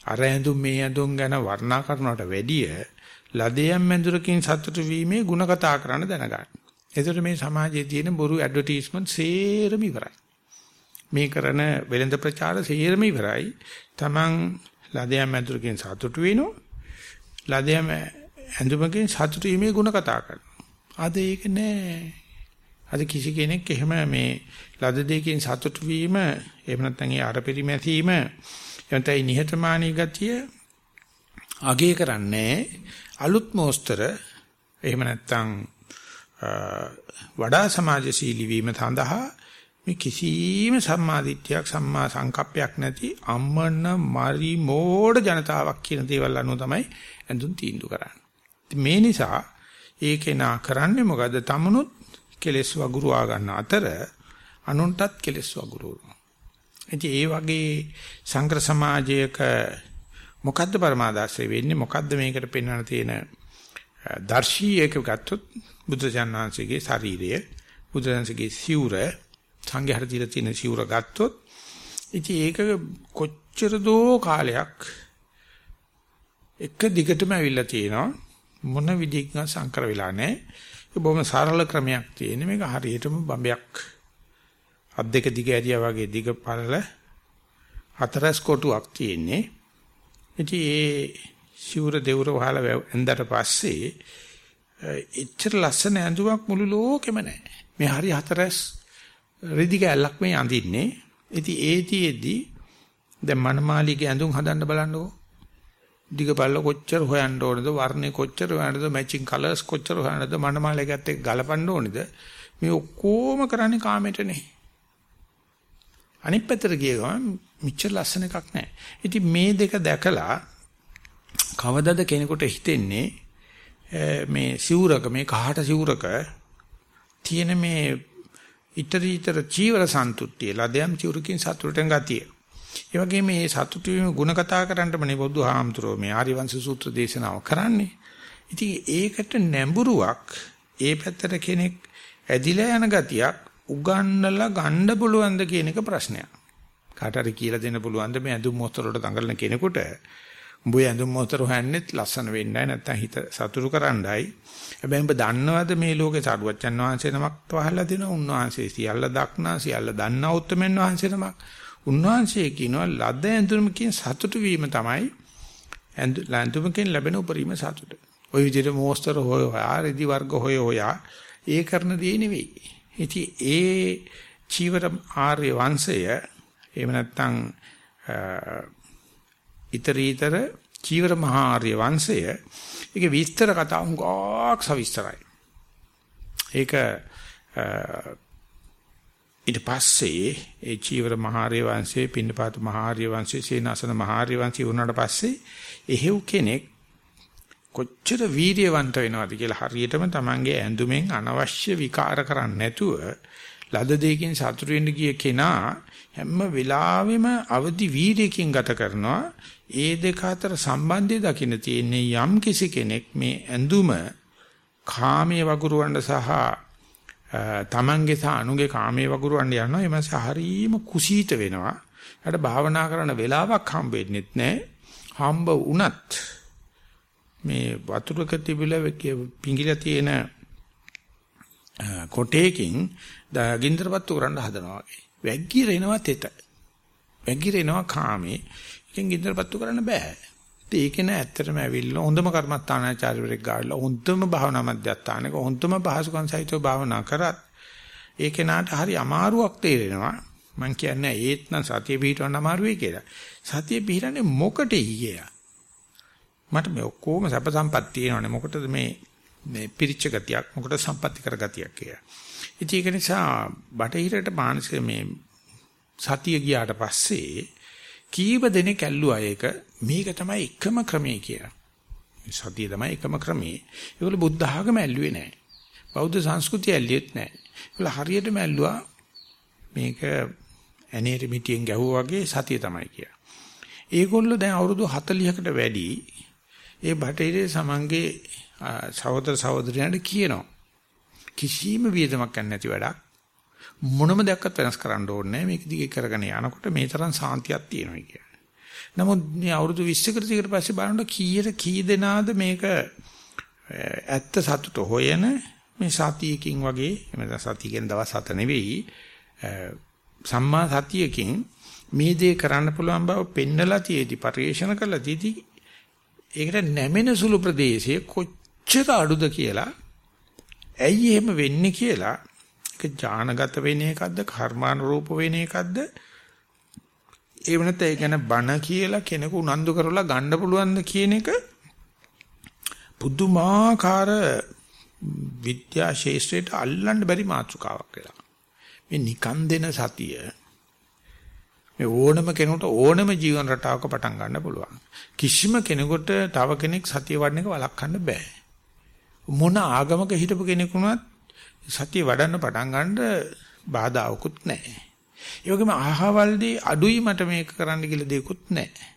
Speaker 1: අර ඇඳුම් මේ ඇඳුම් ගැන වර්ණනා කරනවට වැඩිය ලදයම් ඇඳුරකින් සතුට වීමේ ಗುಣ කතා කරන්න දැනගන්න. එතකොට මේ සමාජයේ තියෙන බොරු ඇඩ්වර්ටයිස්මන්ට් සේරම ඉවරයි. මේ කරන වෙළඳ ප්‍රචාර සේරම ඉවරයි. Taman ලදයම් ඇඳුරකින් සතුටු වෙනවා. ලදයම් ඇඳුමකින් සතුටු වීමේ ಗುಣ කතා කරනවා. අද ඒක නෑ. අද කිසි කෙනෙක් එහෙම මේ ලද දෙයකින් සතුටු වීම එහෙම නැත්නම් ඒ අර පරිමැසීම එතනයි නිහතමානී ගතිය අගය කරන්නේ අලුත් මොස්තර එහෙම නැත්නම් වඩා සමාජශීලී වීම සඳහා මේ කිසිම සම්මාදිට්ඨියක් සම්මා සංකප්පයක් නැති අම්මන මරි මෝඩ ජනතාවක් කියන දේවල් අනුව තමයි ඇඳුම් තීන්දුව කරන්නේ. මේ නිසා ඒකේ නා කරන්නේ මොකද? තමනුත් කෙලෙස් වගුරුවා ගන්න අතර අනුන්ටත් කෙලෙස් වගුරුවනවා. ඉතින් ඒ වගේ සංඝ සමාජයක මොකද්ද පරමාදර්ශය වෙන්නේ? මොකද්ද මේකට පෙන්වන්න තියෙන දර්ශී එක ගත්තොත් බුදුසසුනාංශයේ ශරීරය, බුදුසසුන්ගේ සිවුර සංඝයාට දීලා තියෙන සිවුර ගත්තොත් ඉතින් ඒක කොච්චර දෝ කාලයක් එක දිගටම ඇවිල්ලා තියෙනවා මොන විදිහකින් සංකර වෙලා නැහැ ඒක බොහොම සරල ක්‍රමයක් තියෙන මේක හරියටම බම්බයක් අත් දෙක දිග ඇරියා වගේ දිග පළල හතරස් කොටුවක් තියෙන්නේ ඉතින් ඒ සිවුර දෙවුර වහලා ඇඳට පස්සේ එච්චර ලස්සන ඇඳුමක් මුළු ලෝකෙම නැහැ මේ හරි හතරස් රෙදි කැල්ලක් මේ අඳින්නේ. ඉතින් ඒතිෙදි දැන් මනමාලිගේ ඇඳුම් හදන්න බලන්නකෝ. දිගපල්ල කොච්චර හොයන්න ඕනද වර්ණේ කොච්චර හොයන්නද මැචින් කලර්ස් කොච්චර හොයන්නද මනමාලයකට එක්ක ගලපන්න ඕනද මේ ඔක්කොම කරන්නේ කාමයටනේ. අනිත් පැත්තට ගිය ගමන් මිච්ඡර ලස්සන එකක් නැහැ. ඉතින් මේ දෙක දැකලා කවදද කෙනෙකුට හිතෙන්නේ මේ සිවුරක මේ කහට සිවුරක තියෙන මේ ඊතරීතර චීවර සන්තුට්ඨිය ලදයන් චිවරකින් සතුටෙන් ගතිය. ඒ වගේම මේ සතුටු වීම ಗುಣ කතා කරන්නමනේ බුදුහාමුදුරුවෝ මේ ආරිවංශ සූත්‍ර දේශනාව කරන්නේ. ඉතින් ඒකට නැඹුරුවක් ඒ පැත්තට කෙනෙක් ඇදිලා යන ගතියක් උගන්නලා ගන්න පුළුවන්ද කියන එක ප්‍රශ්නයක්. කාට හරි කියලා දෙන්න පුළුවන්ද මේ ඇඳුම් මොස්තර වලට දඟලන කෙනෙකුට උඹ ඇඳුම් මොස්තර හොයන්නෙත් ලස්සන වෙන්නයි නැත්නම් හිත සතුටු කරන්නයි හැබැයි ඔබ දන්නවද මේ ලෝකේ සාරුවච්චන් වහන්සේ නමක් පහළලා දෙනවා. උන්වහන්සේ සියල්ල දක්නා සියල්ල දන්නා උත්තරමෙන් වහන්සේ නමක්. උන්වහන්සේ කියනවා ලද ඇඳුමකින් සතුටු වීම තමයි ඇඳුමකින් ලැබෙන උපරිම සතුට. ওই විදිහට මෝස්තර හොය හොයා රෙදි වර්ග හොය හොයා ඒ කරන දේ නෙවෙයි. ඉතින් ඒ චීවර ආර්ය වංශය එහෙම නැත්නම් ඊතරීතර චීවර මහා ආර්ය වංශය ඒකේ විස්තර කතා හුඟක් සවිස්තරයි. ඒක ඊට පස්සේ ඒ චීවර මහාර්ය වංශයේ පින්නපාත මහාර්ය වංශයේ සේනාසන මහාර්ය වංශය වුණාට පස්සේ එහෙව් කෙනෙක් කොච්චර වීර්යවන්ත වෙනවද කියලා හරියටම Tamange ඇඳුමෙන් අනවශ්‍ය විකාර කරන්නේ නැතුව ලද දෙයකින් සතුටු වෙන්න ගිය කෙනා හැම වෙලාවෙම අවදි වීර්යකින් ගත කරනවා. ඒ දෙක අතර සම්බන්ධය දකින්න තියෙන්නේ යම් කිසි කෙනෙක් මේ ඇඳුම කාමයේ වගුරුවන්න සහ තමන්ගේ සහ අනුගේ කාමයේ වගුරුවන්න යනවා එමස හරීම කුසීත වෙනවා ඊට භාවනා කරන වෙලාවක් හම්බ වෙන්නෙත් නැහැ හම්බ වුණත් මේ වතුරක තිබිලා පිංගිලා තියෙන කොටේකින් ගින්දරපත්තු කරන්න හදනවා වගේ වැග්ගිරෙනවා තෙත. වැග්ගිරෙනවා කාමේ. එකෙන් ගින්දරපත්තු කරන්න බෑ. ඒක නෑ ඇත්තටම ඇවිල්ලා හොඳම කර්මස්ථානාචාර්යවරයෙක් ගාවිලා හොඳම භාවනා මධ්‍යස්ථානක හොඳම පහසුකම් සහිතව භාවනා කරත් ඒ කෙනාට හරි අමාරුවක් තේරෙනවා. මං කියන්නේ ඒත් නම් සතිය පිහිටවන්න අමාරුයි කියලා. සතිය පිහිටන්නේ මොකටද කියලා. මට මේ ඔක්කොම සැප සම්පත් තියෙනවනේ මොකටද මේ මේ පිරිච්ච ගතියක් මොකටද සම්පත්‍ති කර ගතියක් කියලා. ඉතින් ඒක නිසා බටහිරට මානසික මේ සතිය ගියාට පස්සේ කීව දෙනෙක් ඇල්ලුවා ඒක මේක තමයි එකම ක්‍රමය කියලා. සතිය තමයි එකම ක්‍රමය. ඒගොල්ලෝ බුද්ධ ආගම ඇල්ලුවේ නැහැ. බෞද්ධ සංස්කෘතිය ඇල්ලියෙත් නැහැ. ඒගොල්ලෝ හරියටම ඇල්ලුවා මේක ඇනේරි මිටියෙන් ගැහුවා වගේ සතිය තමයි කියලා. ඒගොල්ලෝ දැන් අවුරුදු 40කට වැඩි ඒ බටහිරේ සමන්ගේ සහෝදර සහෝදරයන්ට කියනවා. කිසිම වියදමක් නැති වැඩක්. මොනම දෙයක්වත් වෙනස් කරන්න ඕනේ නැහැ. මේක දිගේ කරගෙන යනකොට මේ තරම් සාන්තියක් තියෙනවා කියන්නේ. නමුත් මේ අවුරුදු 20කට ටිකට පස්සේ බලනකොට කීයට කී දෙනාද මේක ඇත්ත සතුට හොයන මේ සතියකින් වගේ එමෙතන සතිය කියන දවස් හත නෙවෙයි සම්මා සතියකින් මේ දේ කරන්න පුළුවන් බව පෙන්නලා තියේදී පරිශන කරලා තියදී ඒකට නැමෙන සුළු ප්‍රදේශයේ කොච්චර අඩුද කියලා ඇයි එහෙම වෙන්නේ කියලා ඒක ඥානගත වෙන එකක්ද කර්මානුරූප වෙන එකක්ද ඒ වෙනත් ඒ ගැන බණ කියලා කෙනෙකු උනන්දු කරලා ගන්න පුළුවන්ද කියන එක පුදුමාකාර විද්‍යා ශාස්ත්‍රයට අල්ලන්න බැරි මාතෘකාවක් වෙලා. මේ නිකන් දෙන සතිය මේ ඕනම කෙනෙකුට ඕනම ජීවන රටාවක පටන් ගන්න පුළුවන්. කිසිම කෙනෙකුට තව කෙනෙක් සතිය වඩන එක වළක්වන්න බෑ. මොන ආගමක හිටපු කෙනෙකුණත් සතිය වඩන්න පටන් ගන්න බාධාවකුත් නැහැ. ඒ වගේම අහවල්දී අඩුයි මට මේක කරන්න කියලා දෙයක්වත් නැහැ.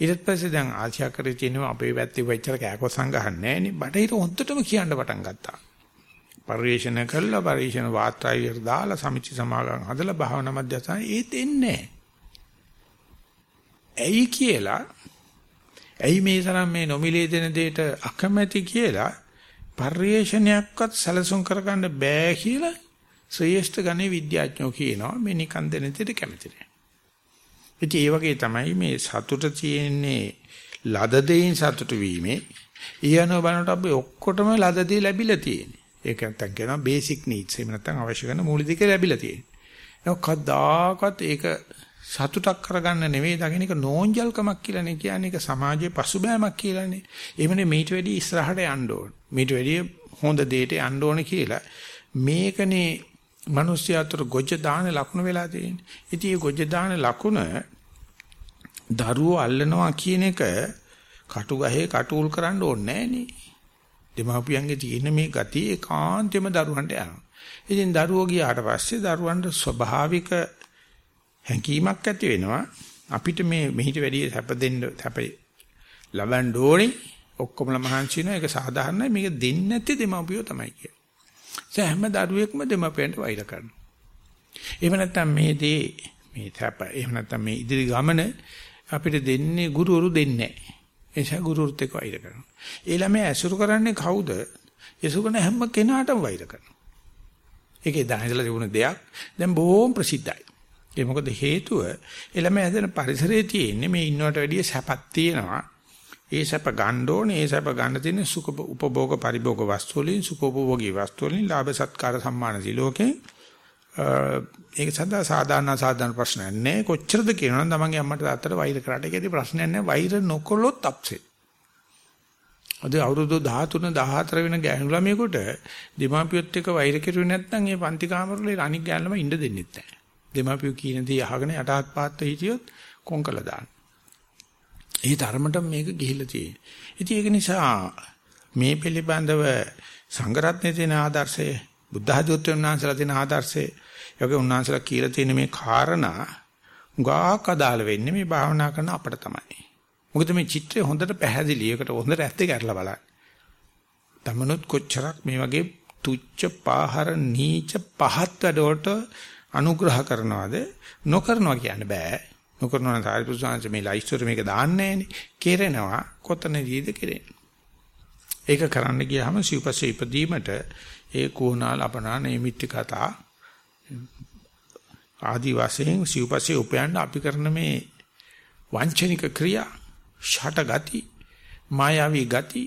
Speaker 1: ඊට පස්සේ දැන් ආශාකරේ තියෙනවා අපේ පැත්තේ වෙච්චර කෑකොත් සංගහන්නේ නැහැ නේ. බටහිර හොද්දටම කියන්න පටන් ගත්තා. පරිශන කළා පරිශන වාත්‍රාවියට දාලා සමිති සමාගම් හදලා භාවනා මධ්‍යස්ථාන ඒත් එන්නේ ඇයි කියලා ඇයි මේ තරම් මේ නොමිලේ දෙන දෙයට අකමැති කියලා පරිේශනයක්වත් සැලසුම් කරගන්න බෑ කියලා ශ්‍රේෂ්ඨ ගණේ විද්‍යාඥයෝ කියනවා මේ නිකන් දෙන දෙයට කැමති නෑ. ඉතින් ඒ වගේ තමයි මේ සතුට තියෙන්නේ ලද දෙයින් සතුට වීමේ ඊයනෝ බලනට අපි ඔක්කොටම ලද දෙය ලැබිලා තියෙන්නේ. ඒක නැත්තම් කියනවා බේසික් නීඩ්ස්. එහෙම නැත්තම් අවශ්‍ය කරන මූලික දෙක ලැබිලා තියෙන්නේ. ඒක කද්දාකත් ඒක සතුටක් කරගන්න නෙවෙයි දකින්න එක නෝන්ජල්කමක් කියලානේ කියන්නේ ඒක සමාජයේ පසුබෑමක් කියලානේ. එහෙමනේ මීට වැඩි ඉස්සරහට යන්න ඕන. මීට වැඩි හොඳ දෙයට යන්න ඕන කියලා මේකනේ මිනිස්යාතර ගොජ දාන ලකුණ වෙලා තියෙන්නේ. ඉතින් මේ ගොජ දාන ලකුණ දරුවෝ අල්ලනවා කියන එක කටු ගහේ කටුල් කරන්න ඕනේ නෑනේ. දෙමාපියන්ගේ තියෙන මේ ගතිය ඒකාන්තයෙන්ම දරුවන්ට යනවා. ඉතින් දරුවෝ ගියාට පස්සේ දරුවන්ට ස්වභාවික හැඟීමක් ඇති වෙනවා. අපිට මේ මෙහිට වැඩි සැප දෙන්න සැප ලබන්න ඕනේ. ඔක්කොමලා මහන්සි වෙනවා. ඒක සාධාරණයි. මේක දෙන්නේ නැති දෙමාපියෝ තමයි කියන්නේ. ඒ හැම දරුවෙක්ම දෙමාපියන්ට වෛර කරනවා. එහෙම නැත්නම් මේ දේ මේ සැප එහෙම නැත්නම් මේ ඉදිරි ගමන අපිට දෙන්නේ ගුරුවරු දෙන්නේ නැහැ. ඒ නිසා ගුරුවරුත් එක්ක වෛර කරනවා. ඒ ළමයා ඇසුරු කරන්නේ කවුද? යසුකන හැම කෙනාටම වෛර කරනවා. ඒකේ දැනදලා තිබුණ දෙයක් දැන් බොහොම ප්‍රසිද්ධයි. ඒ මොකද හේතුව? ඒ ළමයා හැදෙන පරිසරයේ තියෙන්නේ මේ ඉන්නවට වැඩිය සැපක් තියෙනවා. ඒ සැප ගන්න ඕනේ ඒ සැප ගන්න තියෙන සුඛ උපභෝග පරිභෝග වස්තු වලින් සුඛෝපභෝගී වස්තු වලින් ලාභ සත්කාර සම්මාන දිලෝකේ ඒක සදා සාධාරණ සාධාරණ ප්‍රශ්නයක් නෑ. කොච්චරද කියනවනම් තමන්ගේ අම්මට තාත්තට වෛර කරාට ඒකේදී ප්‍රශ්නයක් නෑ. වෛර නොකොලොත් අප්සෙට් අද අවුරුදු 13 14 වෙන ගෑනු ළමයෙකුට දෙමාපියොත් එක්ක වෛර කෙරුවේ නැත්නම් ඒ පන්ති කාමරවල අනික් ගෑනු ළමයි ඉන්න දෙන්නෙත් නෑ. දෙමාපියෝ කියන දේ අහගෙන යටහත් පාත්ත හිටියොත් කොන් කළා දාන්න ඒ ධර්මයට මේක ගිහිල්ලා තියෙන්නේ ඉතින් ඒක නිසා මේ පිළිබඳව සංගරත්නයේ තියෙන ආදර්ශය බුද්ධ ධර්මයෙන් උන්වහන්සේලා තියෙන ආදර්ශය යෝගේ උන්වහන්සේලා කියලා තියෙන මේ කාරණා උගාක් අදාළ වෙන්නේ මේ භාවනා කරන අපට තමයි. මොකද මේ චිත්‍රය හොඳට පැහැදිලි. ඒකට හොඳට ඇත්ත ගැටලා බලන්න. තමනුත් කොච්චරක් මේ වගේ තුච්ච පාහර නීච පහත් වැඩවලට අනුග්‍රහ කරනවද නොකරනවා කියන්න බෑ. නොකරනවා නම් සාරිපුත්‍රයන්ස මේ ලයිස්ට් මේක දාන්නේ නෑනේ. කෙරෙනවා කොතනදීද කෙරෙන්නේ. ඒක කරන්න ගියාම සිව්පස්සේ ඉපදීමට ඒ කෝණාල අපනා නේමිත්‍ති කතා ආදි වශයෙන් සිව්පස්සේ උපයන්න අපි කරන මේ වංචනික ක්‍රියා ෂට ගති මායාවී ගති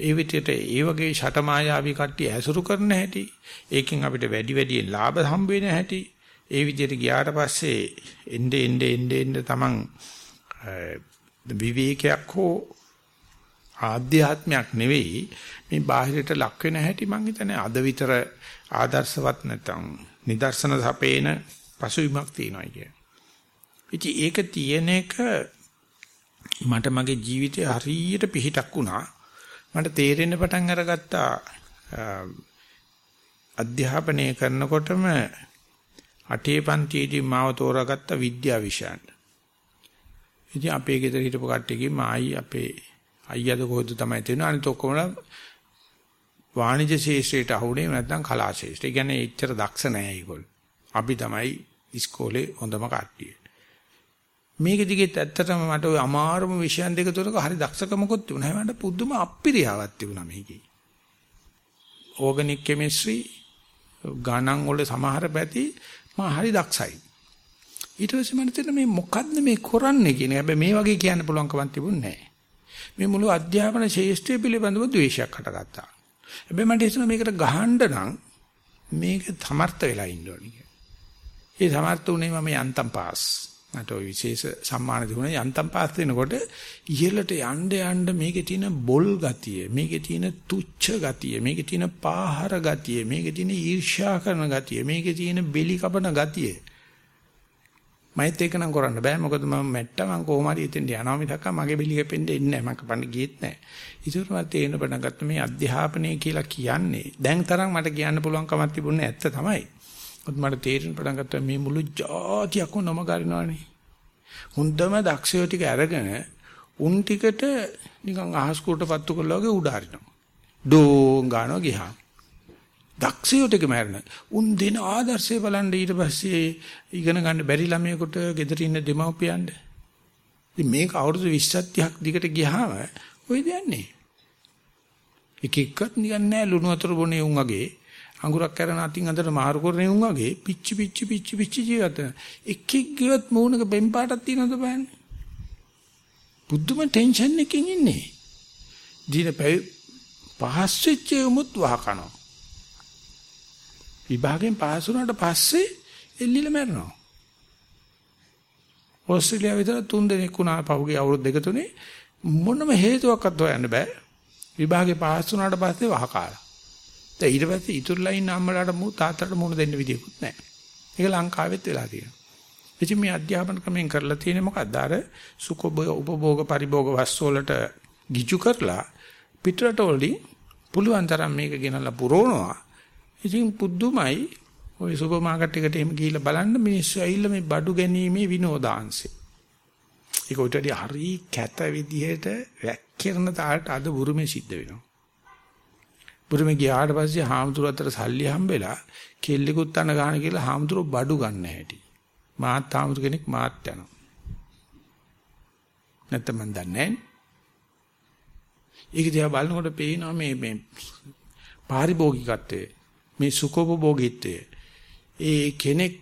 Speaker 1: ඒ විදිහට ඒ වගේ ෂට මායාවී කට්ටිය ඇසුරු කරන හැටි ඒකෙන් අපිට වැඩි වැඩියෙන් ලාභ හම්බ වෙන හැටි ඒ විදිහට ගියාට පස්සේ එnde ende ende ende තමන් විවේකයක් හෝ ආධ්‍යාත්මයක් නෙවෙයි මේ බාහිරට ලක් වෙන හැටි මං හිතන්නේ අද විතර ආදර්ශවත් නැත්නම් නිදර්ශන සපේන පසුබිමක් තියෙනවා කිය. ඉතින් ඒක තියෙන එක මට මගේ ජීවිතේ හරියට පිහිටක් වුණා. මට තේරෙන්න පටන් අරගත්තා අධ්‍යාපනය කරනකොටම අටේ පන්තියේදී මාව තෝරාගත්ත විද්‍යා විෂයන්ට. ඉතින් අපේ ගෙදර හිටපු කට්ටියකින් මායි අපේ අයියාද කොහෙද තමයි තේරෙන්නේ අනිත ඔක්කොමලා වාණිජ්‍ය ශාස්ත්‍රයට අහුනේ නැත්නම් කලා ශාස්ත්‍රය. ඒ කියන්නේ එච්චර දක්ෂ නෑ ඒගොල්ලෝ. අපි තමයි ඉස්කෝලේ හොඳම කට්ටිය. මේක දිගෙත් ඇත්තටම මට ওই අමාරුම විෂයන් දෙක තුනක හරි දක්ෂකමකුත් තිබුණා. මට පුදුම අප්පිරියාවක් තිබුණා මේකේ. ඕගනික් කෙමිස්ට්‍රි ගණන් වල සමහර පැති මම හරි දක්ෂයි. ඊට පස්සේ මට තේරෙන මේ මොකද්ද මේ කරන්නේ කියන හැබැයි මේ වගේ කියන්න පුළුවන් කමක් තිබුණේ නැහැ. මේ මුළු අධ්‍යාපන ශාස්ත්‍රය පිළිබඳව ද්වේෂයක් හටගත්තා. හැබැයි මට හිතෙනවා මේකට ගහන්න නම් මේක සමර්ථ වෙලා ඉන්න ඕනේ. ඒ සමර්ථ උනේ මම යන්තම් පාස්. මට ওই විශේෂ සම්මාන දුන්නේ යන්තම් පාස් වෙනකොට ඉහළට යන්න යන්න මේකේ තියෙන බොල් ගතිය, මේකේ තියෙන තුච්ච ගතිය, මේකේ තියෙන පාහර ගතිය, මේකේ තියෙන ඊර්ෂ්‍යා කරන ගතිය, මේකේ තියෙන බෙලි කපන ගතිය. මයිත් ඒක නම් කරන්න බෑ මොකද මම මැට්ට මම කොහොම හරි එතෙන්ට යනවා මිසක් මගේ බෙලි කැපෙන්න එන්නේ නැහැ මම කපන්න ගියෙත් නැහැ. ඒසුර මට තේරෙන පටන් ගත්ත මේ අධ්‍යාපනය කියලා කියන්නේ දැන් තරම් මට කියන්න පුළුවන් කමක් තිබුණේ ඇත්ත තමයි. මට තේරෙන පටන් ගත්තා මේ මුළු જાතියක්ම නොම ගන්නවනේ. හොඳම දක්ෂයෝ ටික අරගෙන උන් ටිකට නිකන් අහස්කුවට පත්තු කළා වගේ උඩ හරිනවා. ඩෝන් ගන්නවා ගියා. දක්ෂයෝ ටික මැරෙන. උන් දෙන ආදර්ශය බලන්න ඊට පස්සේ ඉගෙන ගන්න බැරි ළමයෙකුට ගෙදර ඉන්න දෙමව්පියන්ට. ඉතින් මේක අවුරුදු 20ක් 30ක් දිගට ගියාම ඔය දෙන්නේ. එක එක්කත් නිකන් නෑ ලුණු වතුර බොනේ උන් වගේ අඟුරක් කරන අතින් අතට මාරු කරන උන් වගේ පිච්චි පිච්චි පිච්චි පිච්චි ජීවිත එකෙක් ගියොත් මූණක බෙන් පාටක් තියෙනවද බලන්න. බුද්ධම ටෙන්ෂන් එකකින් ඉන්නේ. දින පහස් වෙච්ච උමුත් වහකනවා විභාගයෙන් පාස් වුණාට පස්සේ එල්ලිලා මැරෙනවා. ඕස්ට්‍රේලියාව විතර තුන් දෙනෙක් වුණා පහුගිය අවුරුදු දෙක තුනේ මොනම හේතුවක්වත් හොයන්න බෑ. විභාගේ පාස් වුණාට පස්සේ වහකාලා දැන් ඊට පස්සේ ඉතුරුලා ඉන්න අම්මලාට මු තාත්තට මුණ දෙන්න විදියකුත් නැහැ. ඒක ලංකාවෙත් වෙලා තියෙනවා. ඉතින් මේ අධ්‍යාපන ක්‍රමයෙන් කරලා තියෙන්නේ මොකද්ද? අර සුඛෝභෝග උපභෝග පරිභෝග වස්තු වලට ගිජු කරලා පිටරට වලින් පුළුවන් තරම් මේක ගෙනල්ලා පුරවනවා. ඉතින් පුදුමයි ওই සුපර් මාකට් එකට එහෙම ගිහිල්ලා බලන්න මිනිස්සු ඇවිල්ලා මේ බඩු ගැනීමේ විනෝදාංශය. ඒක උටදී හරි කැත විදිහට වැක්කිරන තාලට අද බුරුමේ සිද්ධ වෙනවා. බුරුමේ ගියාට පස්සේ හාමුදුරු අතර සල්ලි හම්බෙලා කෙල්ලෙකුත් අන ගන්න කියලා හාමුදුරු බඩු ගන්න හැටි. මාත් හාමුදුරු කෙනෙක් මාත් යනවා. නැත්නම් මන් දන්නේ ඒක දිහා බලනකොට පේනවා මේ මේ පාරිභෝගිකත්වයේ මේ සුඛෝපභෝගීත්වය ඒ කෙනෙක්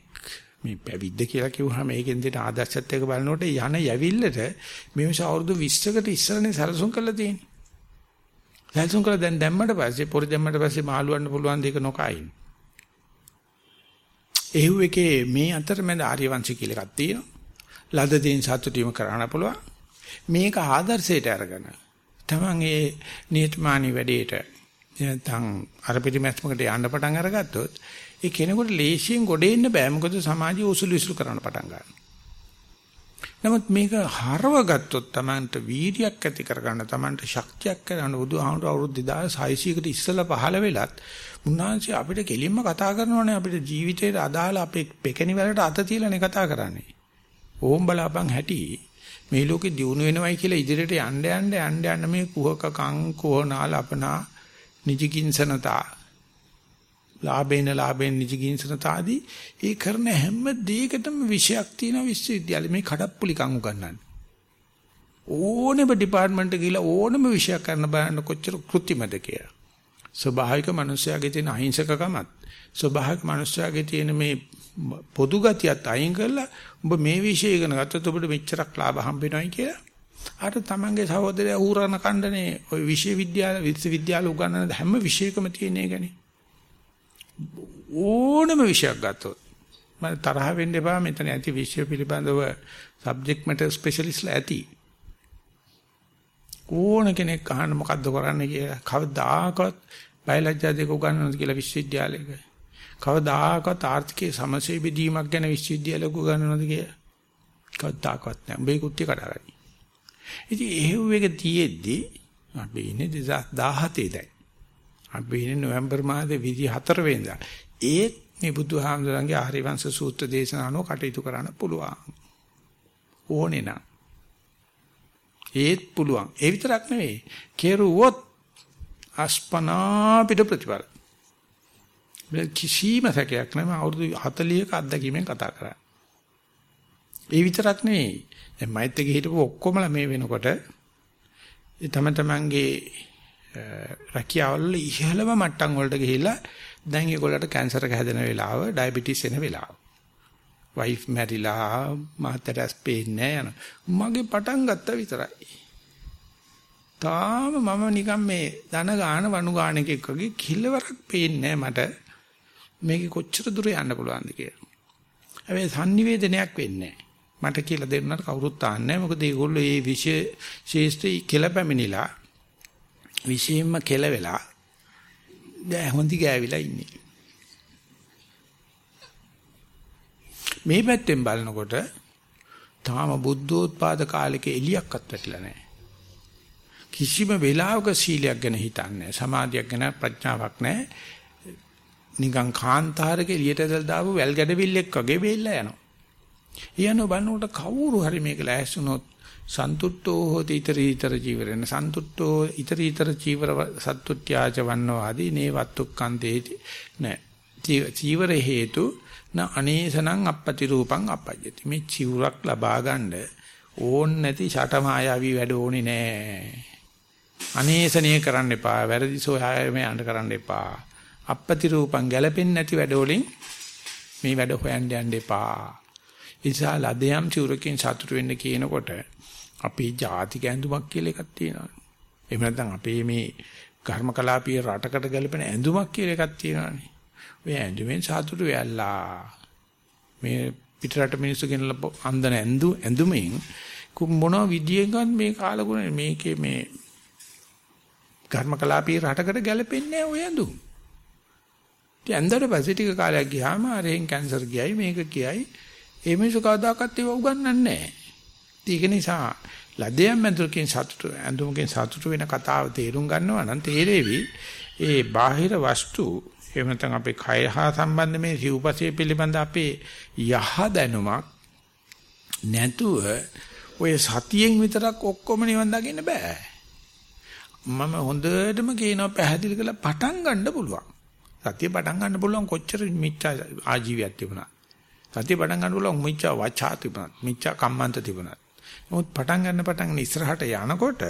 Speaker 1: මේ පැවිද්ද කියලා කිව්වහම ඒකෙන් දෙන ආදර්ශත් එක බලනකොට යන යවිල්ලට මේ අවුරුදු 20කට ඉස්සරනේ සැලසුම් කරලා තියෙන්නේ. සැලසුම් කරලා දැන් දැම්මට පස්සේ පොරි දැම්මට පස්සේ මාළුවන්න පුළුවන් දෙක නොකයින්. එහෙව් එකේ මේ අතරමැද ආර්යවංශ කියලා එකක් තියෙනවා. ලද දෙයින් සතුටීම කරන්න පුළුවන්. මේක ආදර්ශයට අරගෙන තමන් ඒ නියතමානී වැඩේට නැත්නම් අර පිටිමැස්මකට යන්න පටන් අරගත්තොත් ඒ කෙනෙකුට ලේසියෙන් ගොඩ එන්න බෑ මොකද සමාජය උසුළු විසුළු කරන්න පටන් ගන්නවා. නමුත් මේක හරව ගත්තොත් Tamanට වීර්යයක් ඇති කරගන්න Tamanට ශක්තියක් කරගන්න බුදුහාමුදුර අවුරුදු 2600කට ඉස්සෙල්ලා පහළ වෙලත් උන්වහන්සේ අපිට කෙලින්ම කතා කරනෝනේ අපිට ජීවිතේට අදාළ අපේ පෙකෙනි වලට අත තියලානේ කතා කරන්නේ. ඕම් බලාපන් හැටි මේ ලෝකේ දියුණු වෙනවයි කියලා ඉදිරියට යන්න යන්න යන්න යන්න මේ කුහකකම් කෝණාල අපනා නිජකින්සනතා ලාභේන ලාභෙන් නිජගින්සනතාදී ඒ කරන හැම දෙයකටම විෂයක් තියෙනවා විශ්වවිද්‍යාලේ. මේ කඩප්පුලිකම් උගන්වන්නේ. ඕනෙම ඩිපාර්ට්මන්ට් එක ගිහලා ඕනෙම විෂයක් කරන්න බලන්න කොච්චර කෘත්‍රිමද කියලා. ස්වභාවික මිනිස්යාගේ තියෙන අහිංසකකමත් ස්වභාවික මිනිස්යාගේ තියෙන මේ පොදු ගතියත් අයින් කරලා ඔබ මේ විෂය ඉගෙන ගත්තොත් ඔබට මෙච්චරක් ලාභ හම්බ වෙනවයි කියලා. අර තමන්ගේ සහෝදරයා ඌරන කණ්ඩනේ ওই විශ්වවිද්‍යාල විශ්වවිද්‍යාල උගන්වන හැම විෂයකම තියෙන එකනේ. ඕනම විෂයක් ගත්තොත් මම තරහ වෙන්න එපා මෙතන ඇති විෂය පිළිබඳව සබ්ජෙක්ට් මැටර් ස්පෙෂලිස්ට්ලා ඇති. ඕන කෙනෙක් අහන්න මොකද්ද කරන්නේ කියලා කවදාකවත් බයලජ්ජා දෙක උගන්වනවද කියලා විශ්වවිද්‍යාලයක? කවදාකවත් ආර්ථිකයේ සමසේ බෙදීමක් ගැන විශ්වවිද්‍යාලයක උගන්වනවද කියලා? කවදාකවත් නෑ. උඹේ කුට්ටිය කඩාගනි ඉතින් එහෙව් එක තියෙද්දි අපි ඉන්නේ 2017 දැන්. අපි ඉන්නේ නොවැම්බර් මාසේ 24 වෙනිදා. ඒත් මේ බුදුහාමුදුරන්ගේ ආරිවංශ සූත්‍ර දේශනානෝ කටයුතු කරන්න පුළුවන්. ඕනේ නම්. ඒත් පුළුවන්. ඒ විතරක් නෙවෙයි. කෙරුවොත් අස්පනා පිට ප්‍රතිඵල. කිසිම සැකයක් නැහැ මම අවුරුදු 40ක අත්දැකීමෙන් කතා කරන්නේ. ඒ විතරක් නෙවෙයි. දැන් මෛත්‍රික හිටපු ඔක්කොමලා මේ වෙනකොට තම තමන්ගේ රැකියාවල ඉහළම මට්ටම් වලට ගිහිල්ලා දැන් ඒගොල්ලන්ට කැන්සර් එක හැදෙන වෙලාව, ඩයබටිස් එන වෙලාව. වයිෆ් මැරිලා මහත්තයාට පේන්නේ යන. මගේ පටන් ගත්තා විතරයි. තාම මම නිකන් මේ ධන ගාන වනු ගාන එකෙක් වගේ කිලවරක් පේන්නේ මට. මේකේ කොච්චර දුර යන්න පුළුවන්ද කියලා. හැබැයි sannivedanayak වෙන්නේ මට කියලා දෙන්නට කවුරුත් ආන්නේ නැහැ. මොකද ඒගොල්ලෝ මේ විශේෂ ශේෂ්ත්‍රී කියලා පැමිණිලා විශේෂයෙන්ම කෙල වෙලා දැන් හොඳි ගෑවිලා ඉන්නේ. මේ පැත්තෙන් බලනකොට තාම බුද්ධෝත්පාද කාලෙක එලියක්වත් වැටිලා නැහැ. කිසිම වෙලාවක සීලයක් ගැන හිතන්නේ නැහැ. සමාධියක් ගැන ප්‍රඥාවක් නැහැ. නිකන් කාන්තාරක එළියට ඇදලා දාපු වැල් ගැඩවිල්ලෙක් වගේ වෙilla යනවා. ඊයන බannකොට කවුරු හරි මේක ලෑස්තුනොත් සන්තුට්ඨෝ හෝති ඊතරීතර ජීවරෙන සන්තුට්ඨෝ ඊතරීතර ජීවර සත්තුත්‍යාච වන්නවාදී නේ වත්තුක්කන්තේති නෑ. ජීවර හේතු න අනේසනං අපපති රූපං අපජ්ජති මේ චිවුරක් ලබා ගන්න ඕන් නැති ෂටමායාවී වැඩ ඕනේ නෑ. අනේසනීය කරන්න එපා වැරදි සොයාගෙන යන්න කරන්න එපා. අපපති රූපං ගැලපෙන්නේ නැති වැඩ වලින් මේ වැඩ හොයන්න යන්න එපා. ඉතින් ලදයම් චිවුරකින් සතුට වෙන්න කියනකොට අපේ ජාතික ඇඳුමක් කියලා එකක් තියෙනවා. එහෙම නැත්නම් අපේ මේ කර්මකලාපීය රටකට ගැලපෙන ඇඳුමක් කියලා එකක් තියෙනවානේ. ඔය ඇඳුමෙන් සාතුටු වෙයලා. මේ පිටරට මිනිස්සු ගෙනලා අන්දන ඇඳු ඇඳුමෙන් මොන විදියෙන්වත් මේ කාලගුණ මේකේ මේ කර්මකලාපීය රටකට ගැලපෙන්නේ ඔය ඇඳුම්. ඉතින් ඇඳලා පස්සේ ටික කාලයක් ගියාම අරෙන් කැන්සර් ගියයි මේක කියයි. ඒ මිනිස්සු කවදාකවත් ඒව උගන්වන්නේ නැහැ. ඒක නිසා ලදයන් ඇඳුමකින් සතුට ඇඳුමකින් සතුට වෙන කතාව තේරුම් ගන්නවා නම් තේරෙවි ඒ බාහිර වස්තු එහෙම නැත්නම් අපේ කය හා සම්බන්ධ මේ සිව්පසයේ පිළිබඳ අපේ යහ දැනුමක් නැතුව ඔය සතියෙන් විතරක් ඔක්කොම නිවන් දකින්න බෑ. මම හොඳටම කියනවා පැහැදිලි කරලා පටන් ගන්න පුළුවන්. සතිය පටන් ගන්න පුළුවන් කොච්චර මිච්ඡා ආජීවයක් තිබුණා සතිය පටන් ගන්න පුළුවන් මිච්ඡා වචා තිබුණා මිච්ඡා කම්මන්ත තිබුණා නමුත් පටන් ගන්න පටන් ගන්න ඉස්සරහට යනකොට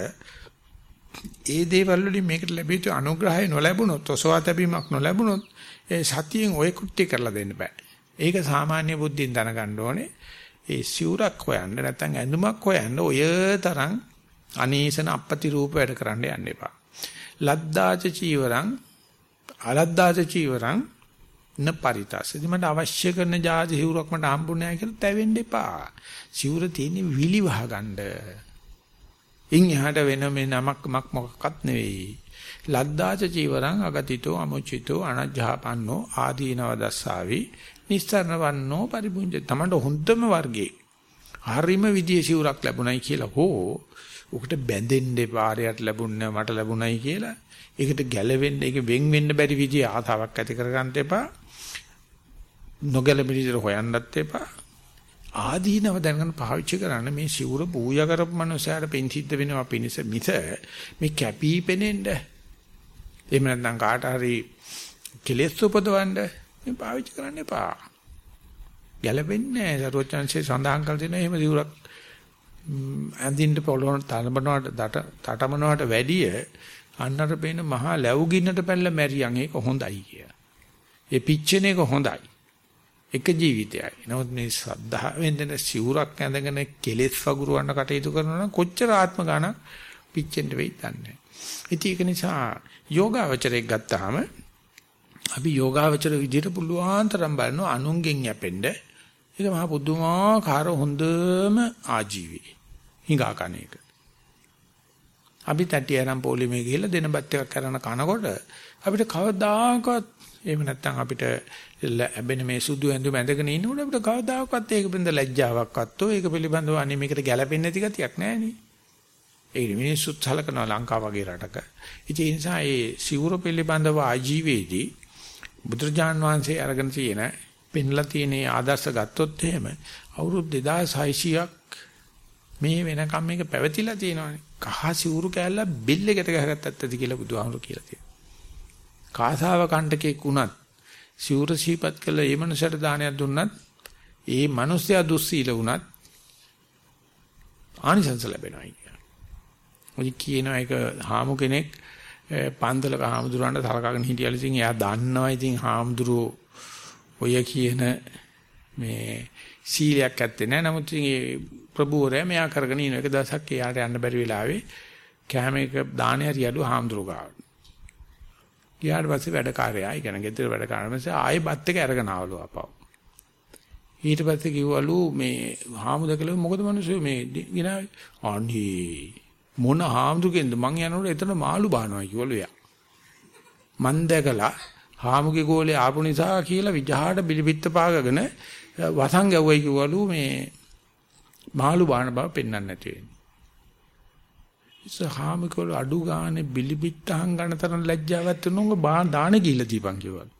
Speaker 1: ඒ දේවල් වලින් මේකට ලැබිච්ච අනුග්‍රහය නොලැබුණොත් ඔසවා තැබීමක් නොලැබුණොත් ඒ සතියෙන් ඔය කුට්ටි කරලා දෙන්න බෑ. ඒක සාමාන්‍ය බුද්ධියෙන් දැනගන්න ඕනේ. ඒ සිවුරක් හොයන්න නැත්නම් ඇඳුමක් හොයන්න ඔය තරම් අනීසන අපති රූප වැඩ කරන්න යන්න එපා. ලද්දාච චීවරං අලද්දාච චීවරං න පරිතස්. ඉතින් මට අවශ්‍ය කරන ජාති හිවුරක් මට හම්බුනේ නැහැ කියලා තැවෙන්න එපා. සිවුර තියෙන්නේ විලි වහගන්න. ඉන් එහාට වෙන මේ නමක් මක් මොකක්වත් නෙවෙයි. ලද්දාච චීවරං අගතිතෝ අමුචිතෝ අනජ්ජාපන්නෝ ආදීනව දස්සාවි නිස්තරණ වන්නෝ පරිපුංජ තමන්ට හොඳම වර්ගයේ හරිම විදියේ සිවුරක් ලැබුණයි කියලා හෝ උකට බැඳෙන්න පාරයට ලැබුණේ මට ලැබුණයි කියලා ඒකට ගැලවෙන්න ඒක වෙන් වෙන්න බැරි විදිහේ ආතාවක් ඇති කරගන්න එපා නොගැලපෙන විදිහට හොයන්නත් එපා. ආදීනව දැනගෙන පාවිච්චි කරන්න මේ සිවුර පූජා කරපු මනුස්සයාට පින් සිද්ධ වෙනවා පිණිස මිස මේ කැපී පෙනෙන්න එහෙම නැත්නම් කාට හරි කෙලෙස් උපදවන්න මේ පාවිච්චි කරන්න එපා. ගැලපෙන්නේ නැහැ. සරුවචාන්සේ සඳහන් කළ දෙන එහෙම සිවුරක් ඇඳින්න පොළොන තලබනවට තටමනවට වැඩිය අන්නතර පේන මහා ලැබුගින්නට පැනලා මැරියන් ඒක හොඳයි කිය. ඒ පිච්චෙන එක හොඳයි. එක ජීවිතයයි. නමුත් මේ ශ්‍රද්ධාවෙන් දෙන සිවුරක් ඇඳගෙන කෙලෙස් වගුරවන්න කටයුතු කරනවා නම් කොච්චර ආත්ම ගානක් පිච්චෙන්න වෙයිද දන්නේ. ඉතින් ඒක නිසා යෝගාවචරයක් ගත්තාම අපි යෝගාවචර විදිහට පුළුවන් තරම් බලනවා අනුන්ගෙන් යැපෙන්න. ඒක මහා පුදුමාකාර හොඳම ආජීවී. හිඟා කන එක. අපි තටියනම් පොලිමේ ගිහලා දෙන බත් එකක් කරන කනකොට අපිට කවදාකවත් එහෙම නැත්නම් අපිට ලැබෙන මේ සුදු ඇඳුම ඇඳගෙන ඉන්නකොට අපිට කවදාකවත් ඒක පිළිබඳ ලැජ්ජාවක්වත් ඕ ඒක පිළිබඳව අනේ මේකට ගැළපෙන්නේ නැති ගතියක් නැහැ නේ. ඒ මිනිස්සුත් සලකනවා ලංකාව වගේ රටක. ඉතින් ඒ නිසා ඒ සිවුර පිළිබඳව ආජීවේදී බුදුරජාන් වහන්සේ අරගෙන තියෙන පෙන්ලා තියෙන ආදර්ශ ගත්තොත් එහෙම අවුරුදු 2600ක් මේ වෙනකම් මේක පැවතිලා තියෙනවානේ. කහ සිවුරු කෑල්ල බිල්ලෙකට ගහගත්තත් ඇති කියලා බුදුහාමුදුරු කියලා තියෙනවා. කාසාව කණ්ඩකෙක් වුණත් සිවුර සීපත් කළ ඒ මනුස්සයට දානයක් දුන්නත් ඒ මිනිස්සයා දුස්සීල වුණත් ආනිසංස ලැබෙනවා කියලා. ඔය කියන එක හාමු කෙනෙක් පන්දලක හාමුදුරන්ට සලකගෙන හිටියල ඉතින් එයා දන්නවා ඉතින් හාමුදුරුවෝ ඔය කියන මේ සීලයක් ඇත්තේ නැහැ. නමුත් ඉතින් ඒ ප්‍රභූරයා මෙයා කරගෙන ඉන එක දවසක් එයාට යන්න බැරි වෙලාවේ කැම එක දානේ හරියලු හාමුදුරුවෝ ගාවට. ගියාට පස්සේ වැඩකාරයා, ඒ කියන්නේ ගෙදර වැඩකාරයා ආයෙ බත් එක අරගෙන ආවලු අපව. ඊට පස්සේ කිව්වලු මේ හාමුදුරුවෝ මොකද මිනිස්සු මේ ගිනාවේ අනේ මොන හාමුදුරුවෙන්ද මං යනකොට එතන මාළු බානවා කිව්වලු එයා. මං දැකලා හාමුගේ ගෝලේ ආපු නිසා කියලා විජහාට බිලිපිත්ත පාගගෙන වසන් ගැව්වයි කිව්වලු මේ මාළු බාන බව පෙන්වන්න නැති වෙන්නේ. ඉස්සහාමකවල අඩු ගානේ බිලිපිත්තහන් ගන්න තරම් ලැජ්ජාවක් තුනොංග බාන දාන ගිහිල්ලා දීපන් කිව්වලු.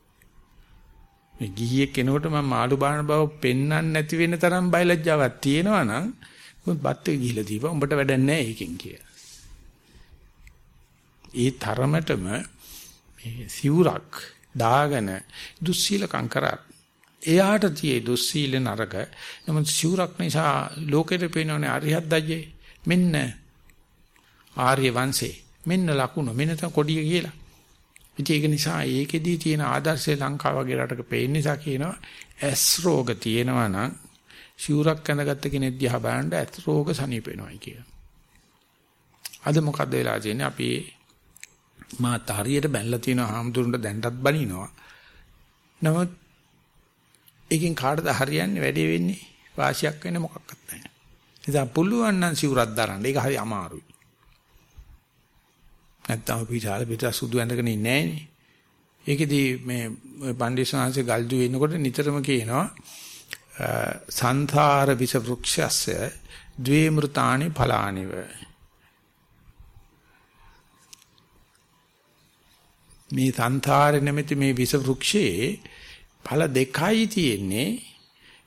Speaker 1: මේ ගිහියෙක් කෙනෙකුට මම මාළු බාන බව පෙන්වන්න නැති වෙන තරම් බයලජ්ජාවක් තියෙනවා නම් මොකද බත් එක ගිහිල්ලා දීපන් උඹට වැඩක් නැහැ ඒකෙන් කියලා. ඒ තරමටම මේ සිවුරක් දාගෙන දුස්සීලකම් කරා. එයාට tie දුස්සීල නරක. නමුත් සිවුරක් නිසා ලෝකෙට පේනවනේ අරිහත් දජේ. මෙන්න ආර්ය වංශේ. මෙන්න ලකුණ මෙන්න තම කොඩිය කියලා. ඉතින් ඒක නිසා ඒකෙදී තියෙන ආදර්ශය ලංකාව වගේ රටක පේන නිසා කියනවා ඇස් රෝග තියෙනවා නම් සිවුරක් ඇඳගත්ත කෙනෙක් දිහා බලනකොට ඇස් රෝග සනීප වෙනවායි කියලා. අද මොකද වෙලා තියෙන්නේ අපි මාත් හරියට බැලලා තියෙනවා හාමුදුරන්ට දැන්ටත් බනිනවා. නමුත් එකකින් කාටද හරියන්නේ වැඩේ වෙන්නේ වාසියක් වෙන්නේ මොකක්වත් නැහැ. ඉතින් පුළුවන් නම් සිවුරක් දරන්න. ඒක හරි අමාරුයි. නැත්තම් පිටාල පිට සුදු ඇඳගෙන ඉන්නේ නැහනේ. ඒකෙදි මේ පණ්ඩිතසංශේ ගල්දු වෙනකොට නිතරම කියනවා සංසාර විස වෘක්ෂස්ය ද්වේ මෘතානි ඵලානිව මේ සංසාරේ නැමැති මේ විස වෘක්ෂයේ ඵල දෙකයි තියෙන්නේ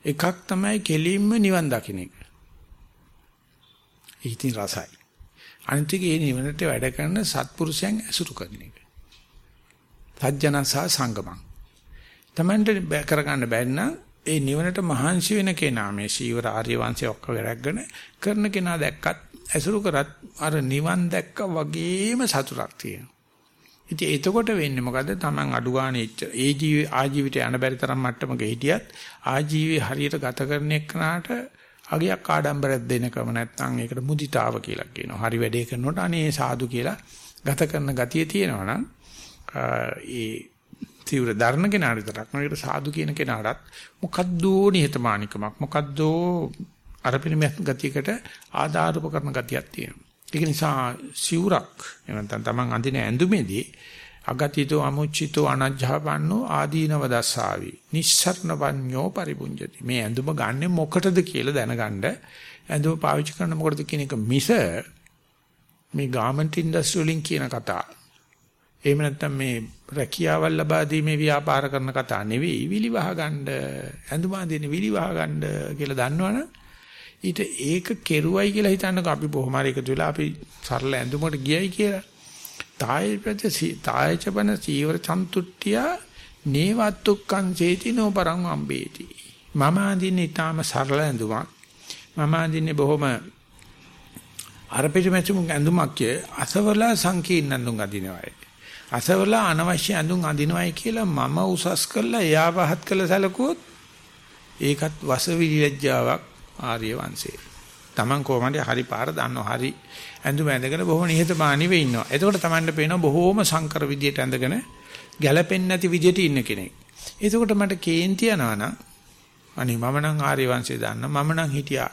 Speaker 1: එකක් තමයි කෙලින්ම නිවන් දකින්න එක. ඉතින් රසයි. අනිත් එක ඒ නිවනට වැඩ කරන සත්පුරුෂයන් ඇසුරු කරන එක. සත්ජනස සංගමං. Tamanට කරගන්න බැරි නම් ඒ නිවනට මහන්සි වෙන කෙනා මේ ශීවර ආර්ය වංශය ඔක්කොම රැග්ගෙන කරන කෙනා දැක්කත් ඇසුරු කරත් අර නිවන් දැක්ක වගේම සතුටක් තියෙනවා. ඉතින් එතකොට වෙන්නේ මොකද? Taman අඩු ගානේ ඒ ජීවි ආජීවිතය යන බැරි තරම් මට්ටමක හිටියත් ආජීවී හරියට ගත කරන එක්කනට අගයක් ආඩම්බරයක් දෙනකම නැත්නම් ඒකට මුදිතාව කියලා කියනවා. හරි වැඩේ කරනකොට අනේ සාදු කියලා ගත කරන ගතිය තියෙනවා නම් ඒ තීව්‍ර ධර්ම කෙනාට විතරක් නෙවෙයි සාදු කියන කෙනාටත් මොකද්ද නිහතමානිකමක් මොකද්ද අර පිළිමයක් ගතියකට ආධාර උපකරන ගතියක් තියෙනවා. ඒක නිසා සිවුරක් එහෙනම් තමන් අඳින ඇඳුමේදී අගතිතෝ අමුචිතෝ අනජ්ජාපන්නෝ ආදීනව දස්සාවි. නිස්සරණ වඤ්ඤෝ පරිපුඤ්ජති මේ ඇඳුම ගන්නෙ මොකටද කියලා දැනගන්න ඇඳුම පාවිච්චි කරන මොකටද කියන එක මිස මේ ගාමන්ට් ඉන්ඩස්ට්‍රි වලින් කියන කතා. එහෙම නැත්නම් මේ රැකියාවල් ලබා දීමේ ව්‍යාපාර කරන කතා නෙවෙයි. විලි වහ ගන්න ඇඳුම අඳින විලි වහ ගන්න කියලා දන්නවනේ ඊට ඒක කෙරුවයි කියලා හිතන්නකෝ. අපි බොහොම හරි එකතු වෙලා අපි සරල ඇඳුමකට ගියයි කියලා. තායපත තායචපන සීවර චන්තුට්ටිය නේවත්තුක්කං චේති නෝපරං අම්බේති. මම අඳින්නේ ඊටාම සරල ඇඳුමක්. මම අඳින්නේ බොහොම අර පිටමැචුම් ඇඳුමක් කිය අසවලා සංකීර්ණ ඇඳුම් අඳිනවයි. අසවලා අනවශ්‍ය ඇඳුම් අඳිනවයි කියලා මම උසස් කළා එයා පහත් කළ සැලකුවොත් ඒකත් වසවිලි ලැජ්ජාවක් ආර්ය වංශේ. Taman කොහමද හරි පාර දන්නවා හරි ඇඳුම ඇඳගෙන බොහොම නිහතමානීව ඉන්නවා. එතකොට Tamanට පේනවා බොහොම සංකර විදියට ඇඳගෙන ගැළපෙන්නේ නැති විදියට ඉන්න කෙනෙක්. එතකොට මට කේන්ති යනවා නම් අනේ මම නම් ආර්ය වංශේ දන්න මම නම් හිටියා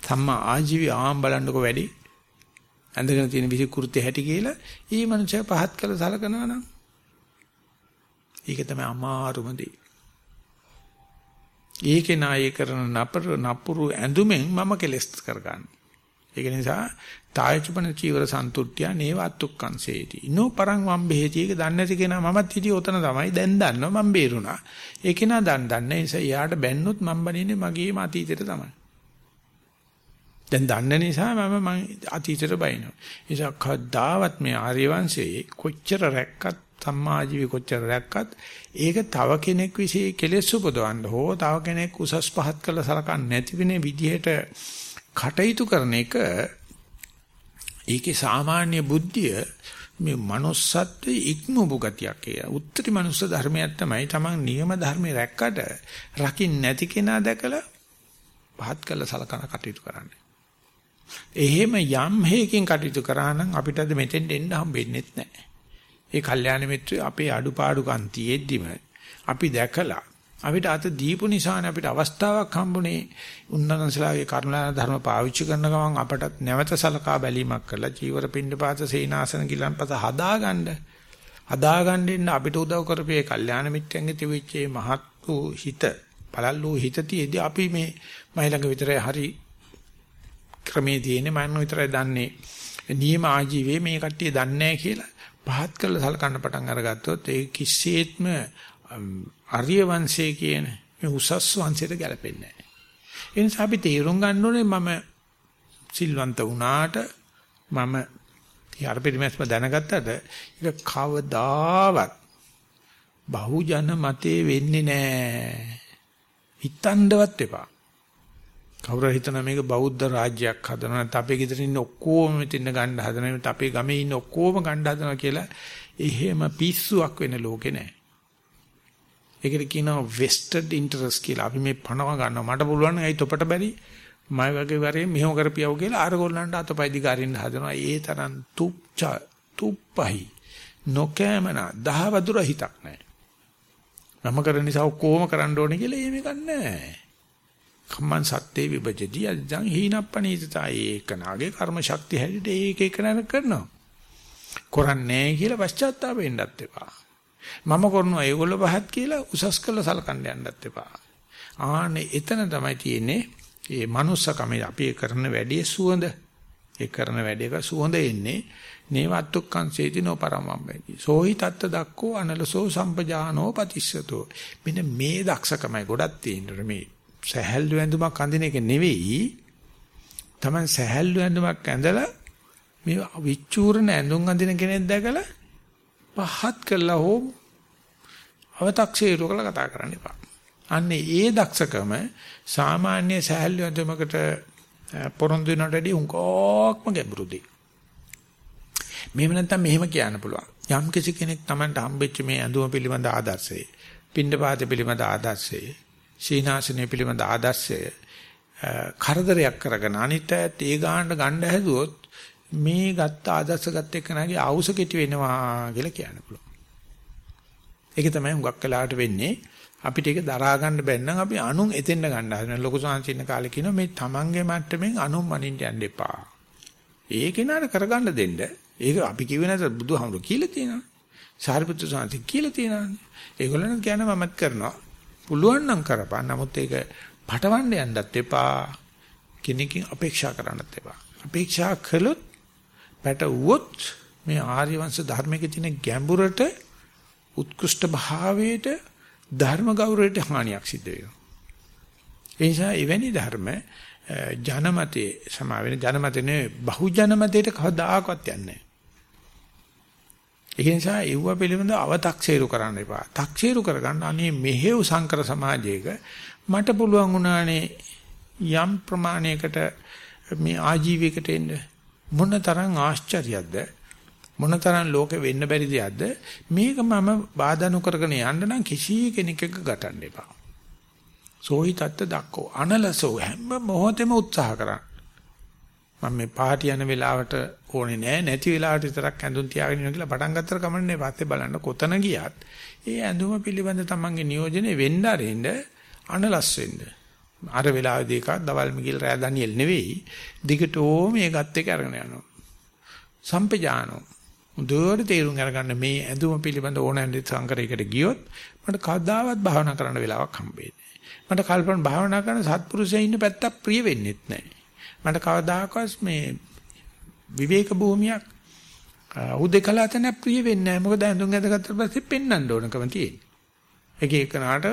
Speaker 1: සම්මා ආජීවි ආම් බලන්නකෝ වැඩි ඇඳගෙන තියෙන විසිකුරුතේ හැටි කියලා ඊ මනුස්සයා පහත් කළ සලකනවා නම් ඒක තමයි අමාරුම දේ. ඒකේ නාය කරන නපර නපුරු ඇඳුමෙන් මම කෙලස් කරගන්න. ඒක නිසා තායචපන චීවර සන්තුට්ඨිය නේවත්තුක්කංසේති. නෝ පරං වම් බෙහෙති එක දන්නේ නැති කෙනා මමත් හිටියේ ඔතන තමයි. දැන් දන්නවා මම බේරුණා. ඒ කෙනා දන් දන්නේ නිසා එයාට බැන්නොත් මම බනින්නේ මගේම අතීතයට තමයි. දැන් දන්න නිසා මම මං අතීතයට බයිනවා. ඒ නිසා කවදාවත් මේ ආර්ය වංශයේ කොච්චර රැක්කත් සම්මාජීවි කොච්චර රැක්කත් ඒක තව කෙනෙක් વિશે කෙලෙස් උපදවන්න හෝ තව කෙනෙක් උසස් පහත් කළ සලකන්නේ නැති වෙන විදිහට කටයුතු කරන එක ඒකේ සාමාන්‍ය බුද්ධිය මේ manussත්වයේ ඉක්මවු ගතියක් ඒ. උත්තරී manuss ධර්මයක් තමයි තමන් නියම ධර්මේ රැක්කට රකින්න නැති කෙනා දැකලා පහත් කළ සලකන කටයුතු කරන්නේ. එහෙම යම් හේකින් කටයුතු කරා නම් අපිට අද මෙතෙන්ට එන්න හම්බෙන්නේ නැහැ. ඒ කල්යාණ මිත්‍රය අපේ අඩුපාඩුකම් තියෙද්දිම අපි දැකලා අපිට අත දීපු නිසානේ අපිට අවස්ථාවක් හම්බුනේ. උන්නනසලාගේ කරුණාන ධර්ම පාවිච්චි කරන ගමන් අපටත් නැවත සලකා බැලීමක් කරලා චීවර පින්නපාත සේනාසන ගිලන්පත හදාගන්න. හදාගන්න ඉන්න අපිට උදව් කරපේ කල්යාණ මිත්‍රයන්ගේ තිවිච්ච මහත් වූ හිත පළල් වූ හිත තියේදී අපි මේ මයිලඟ විතරයි හරි ක්‍රමේ තියෙන්නේ. මම විතරයි දන්නේ. නියම ආජීවයේ මේ කට්ටිය දන්නේ නැහැ කියලා පහත් කරලා සලකන්න පටන් අරගත්තොත් ඒ කිසිසේත්ම ආර්ය වංශයේ කියන මේ උසස් වංශයට ගැලපෙන්නේ නැහැ. ඒ නිසා අපි තේරුම් ගන්න ඕනේ මම සිල්වන්ත වුණාට මම යාර පරිමස්ම දැනගත්තට ඒක කවදාවත් බහුජන මතේ වෙන්නේ නැහැ. හිතන්නවත් එපා. කවුරු හිතන මේක බෞද්ධ රාජ්‍යයක් හදනවා නැත්නම් අපේ ගෙදර ඉන්න ඔක්කොම මෙතන ගන්න හදනවා නැත්නම් අපේ ගමේ ඉන්න ඔක්කොම ගන්න හදනවා කියලා එහෙම පිස්සුවක් වෙන ලෝකේ නැහැ. ඒකට කියනවා vested interest කියලා. අපි මේ පණව ගන්නවා. මට පුළුවන් නම් ඇයි තොපට බැරි? මම වගේ වරේ මෙහෙම කරපියව කියලා අර ගොල්ලන්ට අතපය දිගාරින්න හදනවා. ඒ තරම් තුප්ච තුප්පහයි නොකෑමන දහවදුර හිතක් නැහැ. මම කරන නිසා ඔක්කොම කරන්න ඕනේ කියලා එහෙම ගන්නෑ. කම්මං සත්‍යේ විභජති අජං හීනප්පනීතතා ඒකනාගේ කර්ම ශක්තිය හැටියට ඒක එක නර කරනවා. කරන්නේ කියලා පශ්චාත්තාප වෙන්නත් එපා. මම කරනවා ඒගොල්ලෝ පහත් කියලා උසස් කළ සලකන්න යන්නත් එපා. ආනේ එතන තමයි තියෙන්නේ මේ manussකම අපි කරන වැඩේ සුවඳ. ඒ කරන වැඩේක සුවඳ එන්නේ නේවත්තුක්කං සේතිනෝ පරමම්බේති. සෝහි තත්ත දක්කෝ අනලසෝ සම්පජානෝ පතිස්සතෝ. මෙන්න මේ දක්ෂකමයි ගොඩක් තියෙන්නේ මේ සහැල්ලු ඇඳුමක් අඳින එක නෙවෙයි. Taman සහැල්ලු ඇඳුමක් ඇඳලා මේ විචූරණ ඇඳුම් අඳින කෙනෙක් දැකලා පහත් කළා හෝ අව탁සීරු කළා කතා කරන්න එපා. අන්නේ ඒ දක්ෂකම සාමාන්‍ය සහැල්ලු ඇඳුමකට පොරොන්දු වෙනට වඩා උංගෝක්ම ගැඹුරුදී. මෙහෙම නැත්නම් මෙහෙම කියන්න පුළුවන්. යම් කිසි කෙනෙක් Tamanට හම්බෙච්ච මේ ඇඳුම පිළිබඳ ආදර්ශය, පින්ඩපාත පිළිබඳ ආදර්ශය, සීනාසනය පිළිබඳ ආදර්ශය කරදරයක් කරගෙන අනිත් ඇත් ඒ ගානට ගණ්ඩ හැදුවොත් මේ ගත්ත ආදර්ශගත එක්කනගේ ආවුස කෙටි වෙනවා කියලා කියන්න පුළුවන්. ඒක තමයි හුඟක් වෙලාවට වෙන්නේ. අපිට ඒක දරා ගන්න බැන්නම් අපි අනුන් එතෙන්ද ගන්න හදන ලොකු සංචින්න කාලේ කියනවා මේ තමන්ගේ මට්ටමින් අනුන් මනින්න යන්න එපා. ඒ කෙනාට කරගන්න දෙන්න. ඒක අපි කිව්වේ නැත්නම් බුදුහාමුදුරු කියලා තියෙනවා. සාරිපුත්‍ර සාන්ති කියලා තියෙනවා. ඒගොල්ලන් කියන මමත් කරනවා. පුළුවන් නම් කරපන්. නමුත් ඒක පටවන්න යන්නත් එපා. කෙනකින් අපේක්ෂා කරන්නත් එපා. අපේක්ෂා කළොත් පැටවුවොත් මේ ආර්ය වංශ ධර්මයේ තියෙන ගැඹුරට උත්කෘෂ්ඨ භාවයට ධර්ම ගෞරවයට හානියක් සිද්ධ වෙනවා. ඒ නිසා එවැනි ධර්ම ජනමතේ සමා වෙන ජනමතේ නෙවෙයි බහු ජනමතේට කවදාකවත් යන්නේ නැහැ. ඒ නිසා ඒව පිළිබඳව අව탁සේරු කරන්න එපා.탁සේරු කරගන්න අනේ මෙහෙව් සංකර සමාජයක මට පුළුවන් වුණානේ යම් ප්‍රමාණයකට මේ ආජීවයකට එන්න. මොන තරම් ආශ්චර්යයක්ද? මොනතරම් ලෝකෙ වෙන්න බැරි දෙයක්ද? මේක මම බාධා නොකරගෙන යන්න නම් කිසි කෙනෙක් එක්ක ගැටන්න එපා. සෝහි තත්ත දක්කෝ අනලසෝ හැම මොහොතෙම උත්සාහ කරන්න. මම මේ පාටි යන වෙලාවට ඕනේ නෑ නැති වෙලාවට විතරක් ඇඳුම් තියාගෙන ඉන්න කියලා පටන් ගත්තට කමන්නේ පස්සේ බලන්න කොතන ගියත් ඒ ඇඳුම පිළිබඳ තමන්ගේ නියෝජනේ වෙන්න අරින්න අනලස් වෙන්න. අර වෙලාවේදී එකක් දවල් මිගිල් රෑ ඩැනියෙල් නෙවෙයි දිගටම මේ ගත් එක අරගෙන යනවා. සම්පජානෝ මුදුවට තේරුම් අරගන්න මේ ඇඳුම පිළිබඳ ඕනෑම සංකරයකට ගියොත් මට කවදාවත් භාවනා කරන්න වෙලාවක් හම්බෙන්නේ නැහැ. මට කල්පන භාවනා කරන සත්පුරුෂයන් ඉන්න පැත්තක් ප්‍රිය වෙන්නේත් නැහැ. මට කවදාකවත් මේ විවේක භූමියක් උදේකලා තැන ප්‍රිය වෙන්නේ නැහැ. මොකද ඇඳුම් ඇඳගත්තට පස්සේ පෙන්වන්න ඕනකම තියෙන්නේ. එක එකනට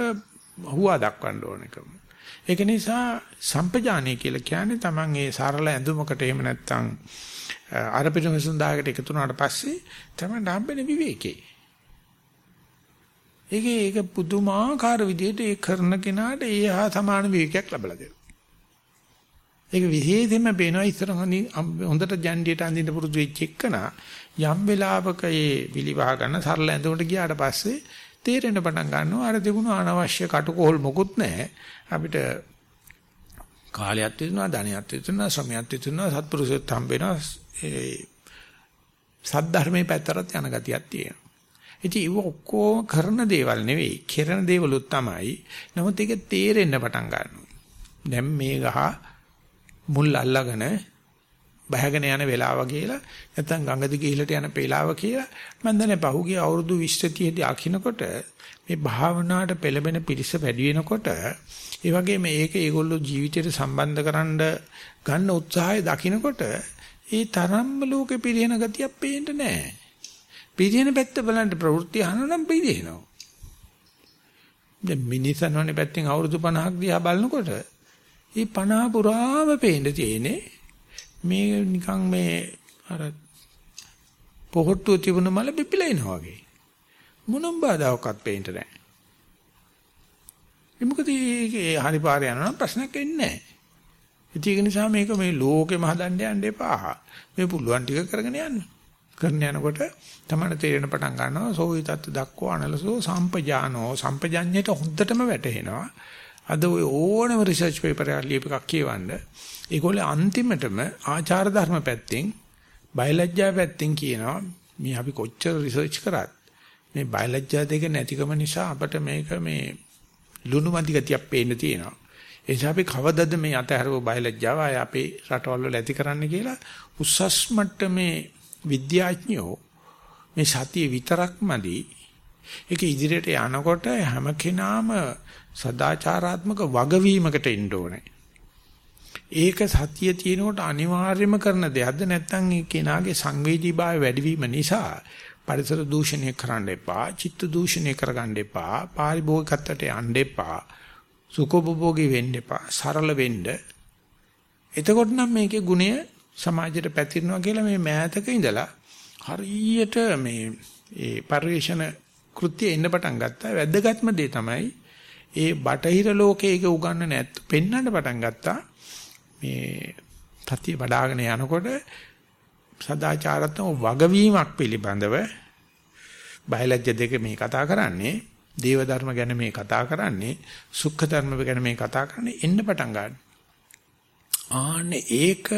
Speaker 1: හුවා දක්වන්න ඕනකම. ඒක නිසා සම්පජානීය කියලා කියන්නේ Taman ඒ සරල ඇඳුමකට එහෙම නැත්නම් අර පිටමසුන් දායකට එකතු වුණාට පස්සේ තමයි හම්බෙන විවේකේ. ඒකේ ඒක පුදුමාකාර විදිහට ඒ කරන කෙනාට ඒ හා සමාන විවේකයක් ලැබලා දෙනවා. ඒක විශේෂයෙන්ම පේනවා ඉස්සර හොඳට ජන්ඩියට අඳින්න පුරුදු වෙච්ච එකනා යම් වෙලාවක ඒ විලිවා ගන්න සරල ඇඳුමට ගියාට පස්සේ තේරෙන්න පටන් ගන්නවා අර තිබුණු අනවශ්‍ය කටුකොහල් මොකුත් නැහැ. අපිට කාලයක් තිබුණා ධනයක් තිබුණා ශ්‍රමයක් තිබුණා සත්පුරුෂයත් හම්බ වෙනවා. ඒ සද්ධර්මයේ පැත්තරත් යන ගතියක් තියෙනවා. ඉතින් ඒව ඔක්කොම කරන දේවල් නෙවෙයි කරන දේවලුත් තමයි. නමුත් ඒක තේරෙන්න පටන් ගන්නවා. දැන් මේ ගහ මුල් අල්ලගෙන බහගෙන යන වෙලාව කියලා නැත්නම් ගඟ දිගේ ඉහළට යන පෙලාව කියලා මම දැන් පහුගිය අවුරුදු 20 30 අකිනකොට මේ භාවනාවට පෙළඹෙන පිරිස වැඩි වෙනකොට ඒ වගේ මේක ඒගොල්ලෝ ජීවිතයට සම්බන්ධ කරන්න ගන්න උත්සාහය දකිනකොට ඒ තරම්ම ලෝකෙ පිළිහෙන ගතියක් පේන්න නැහැ. පිළිහෙන පැත්ත බලන්න ප්‍රවෘත්ති අහනනම් පිළිහෙනවා. දැන් මිනිසන්වනේ පැත්තෙන් අවුරුදු 50ක් දිහා බලනකොට මේ 50 පුරාම පේන්න තියෙන්නේ මේ නිකන් මේ අර පොහොට්ටුව තිබුණ මල පිපිලා එනවා වගේ. මොනම් බාධාවක්වත් පේන්න නැහැ. ඒ මොකද ඒ හරි පාරේ යනවා නම් ප්‍රශ්නයක් එන්නේ නැහැ. ඒක නිසා මේක මේ ලෝකෙම හදන්න යන්න එපා. මේ පුළුවන් ටික කරගෙන යන්න. කරන යනකොට තමයි තේරෙන පටන් ගන්නවා සෝවිතත් දක්වා අනලසෝ සම්පජානෝ සම්පජඤ්ඤයට හොඳටම වැටහෙනවා. අද ඔය ඕනම රිසර්ච් පේපර් එකක් ලියප එකක් කියවන්න ඒගොල්ලෝ අන්තිමටම ආචාර ධර්ම පැත්තෙන් බයලජ්ජා පැත්තෙන් කියනවා මේ අපි කොච්චර රිසර්ච් කරත් මේ බයලජ්ජා දෙක නැතිකම නිසා අපිට මේක මේ ලුණු මදි ගතියක් පේන්න තියෙනවා. ඒ නිසා අපි කවදද මේ අතහැරව බයලජ්ජාව ආය අපේ රටවල් වල ඇති කරන්න කියලා උස්සස් මට්ටමේ විද්‍යාඥයෝ මේ සතිය විතරක්මදි ඒක ඉදිරියට යනකොට හැම කෙනාම සදාචාරාත්මක වගවීමකට එන්න ඕනේ. ඒක සතිය තියෙනකොට අනිවාර්යම කරන දෙයක්ද නැත්නම් ඒ කෙනාගේ සංවේදීභාවය වැඩිවීම නිසා පරිසර දූෂණය කරන්න එපා, චිත්ත දූෂණය කරගන්න එපා, පාරිභෝගිකත්වයට යන්න එපා, සුඛෝපභෝගී වෙන්න එපා, සරල වෙන්න. එතකොට නම් මේකේ ගුණය සමාජයට පැතිරෙනවා කියලා මේ මෑතක ඉඳලා හරියට මේ ඒ පරිවේෂණ කෘත්‍ය එන්න පටන් ගත්තා. වැදගත්ම දේ තමයි ඒ බටහිර ලෝකයේ ඒක උගන්න නැත් පෙන්වන්න පටන් ගත්තා මේ සතිය වඩ아가න යනකොට සදාචාරාත්මක වගවීමක් පිළිබඳව බයලජ්‍ය දෙක මේ කතා කරන්නේ දේව ධර්ම ගැන මේ කතා කරන්නේ සුඛ ධර්ම ගැන මේ කතා කරන්නේ එන්න පටන් ගන්න. ආන්නේ ඒක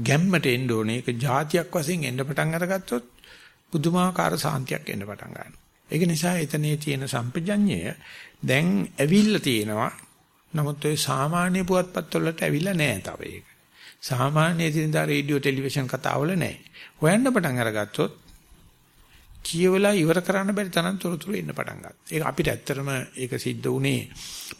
Speaker 1: ගැම්මට එන්න ඕනේ ඒක જાතියක් වශයෙන් එන්න පටන් අරගත්තොත් පුදුමාකාර සාන්තියක් එන්න පටන් ගන්නවා. ඒක නිසා එතනේ තියෙන සම්පජඤ්ඤය දැන් ඇවිල්ලා තියෙනවා නමුත් ඔය සාමාන්‍ය පුවත්පත් වලට ඇවිල්ලා නැහැ තව ඒක. සාමාන්‍ය දිනදා රේඩියෝ ටෙලිවිෂන් කතාවල නැහැ. හොයන්න පටන් අරගත්තොත් කියවලා ඉවර කරන්න බැරි තරම් තොරතුරු එන්න පටන් ගත්තා. ඒක අපිට ඇත්තටම ඒක සිද්ධ වුණේ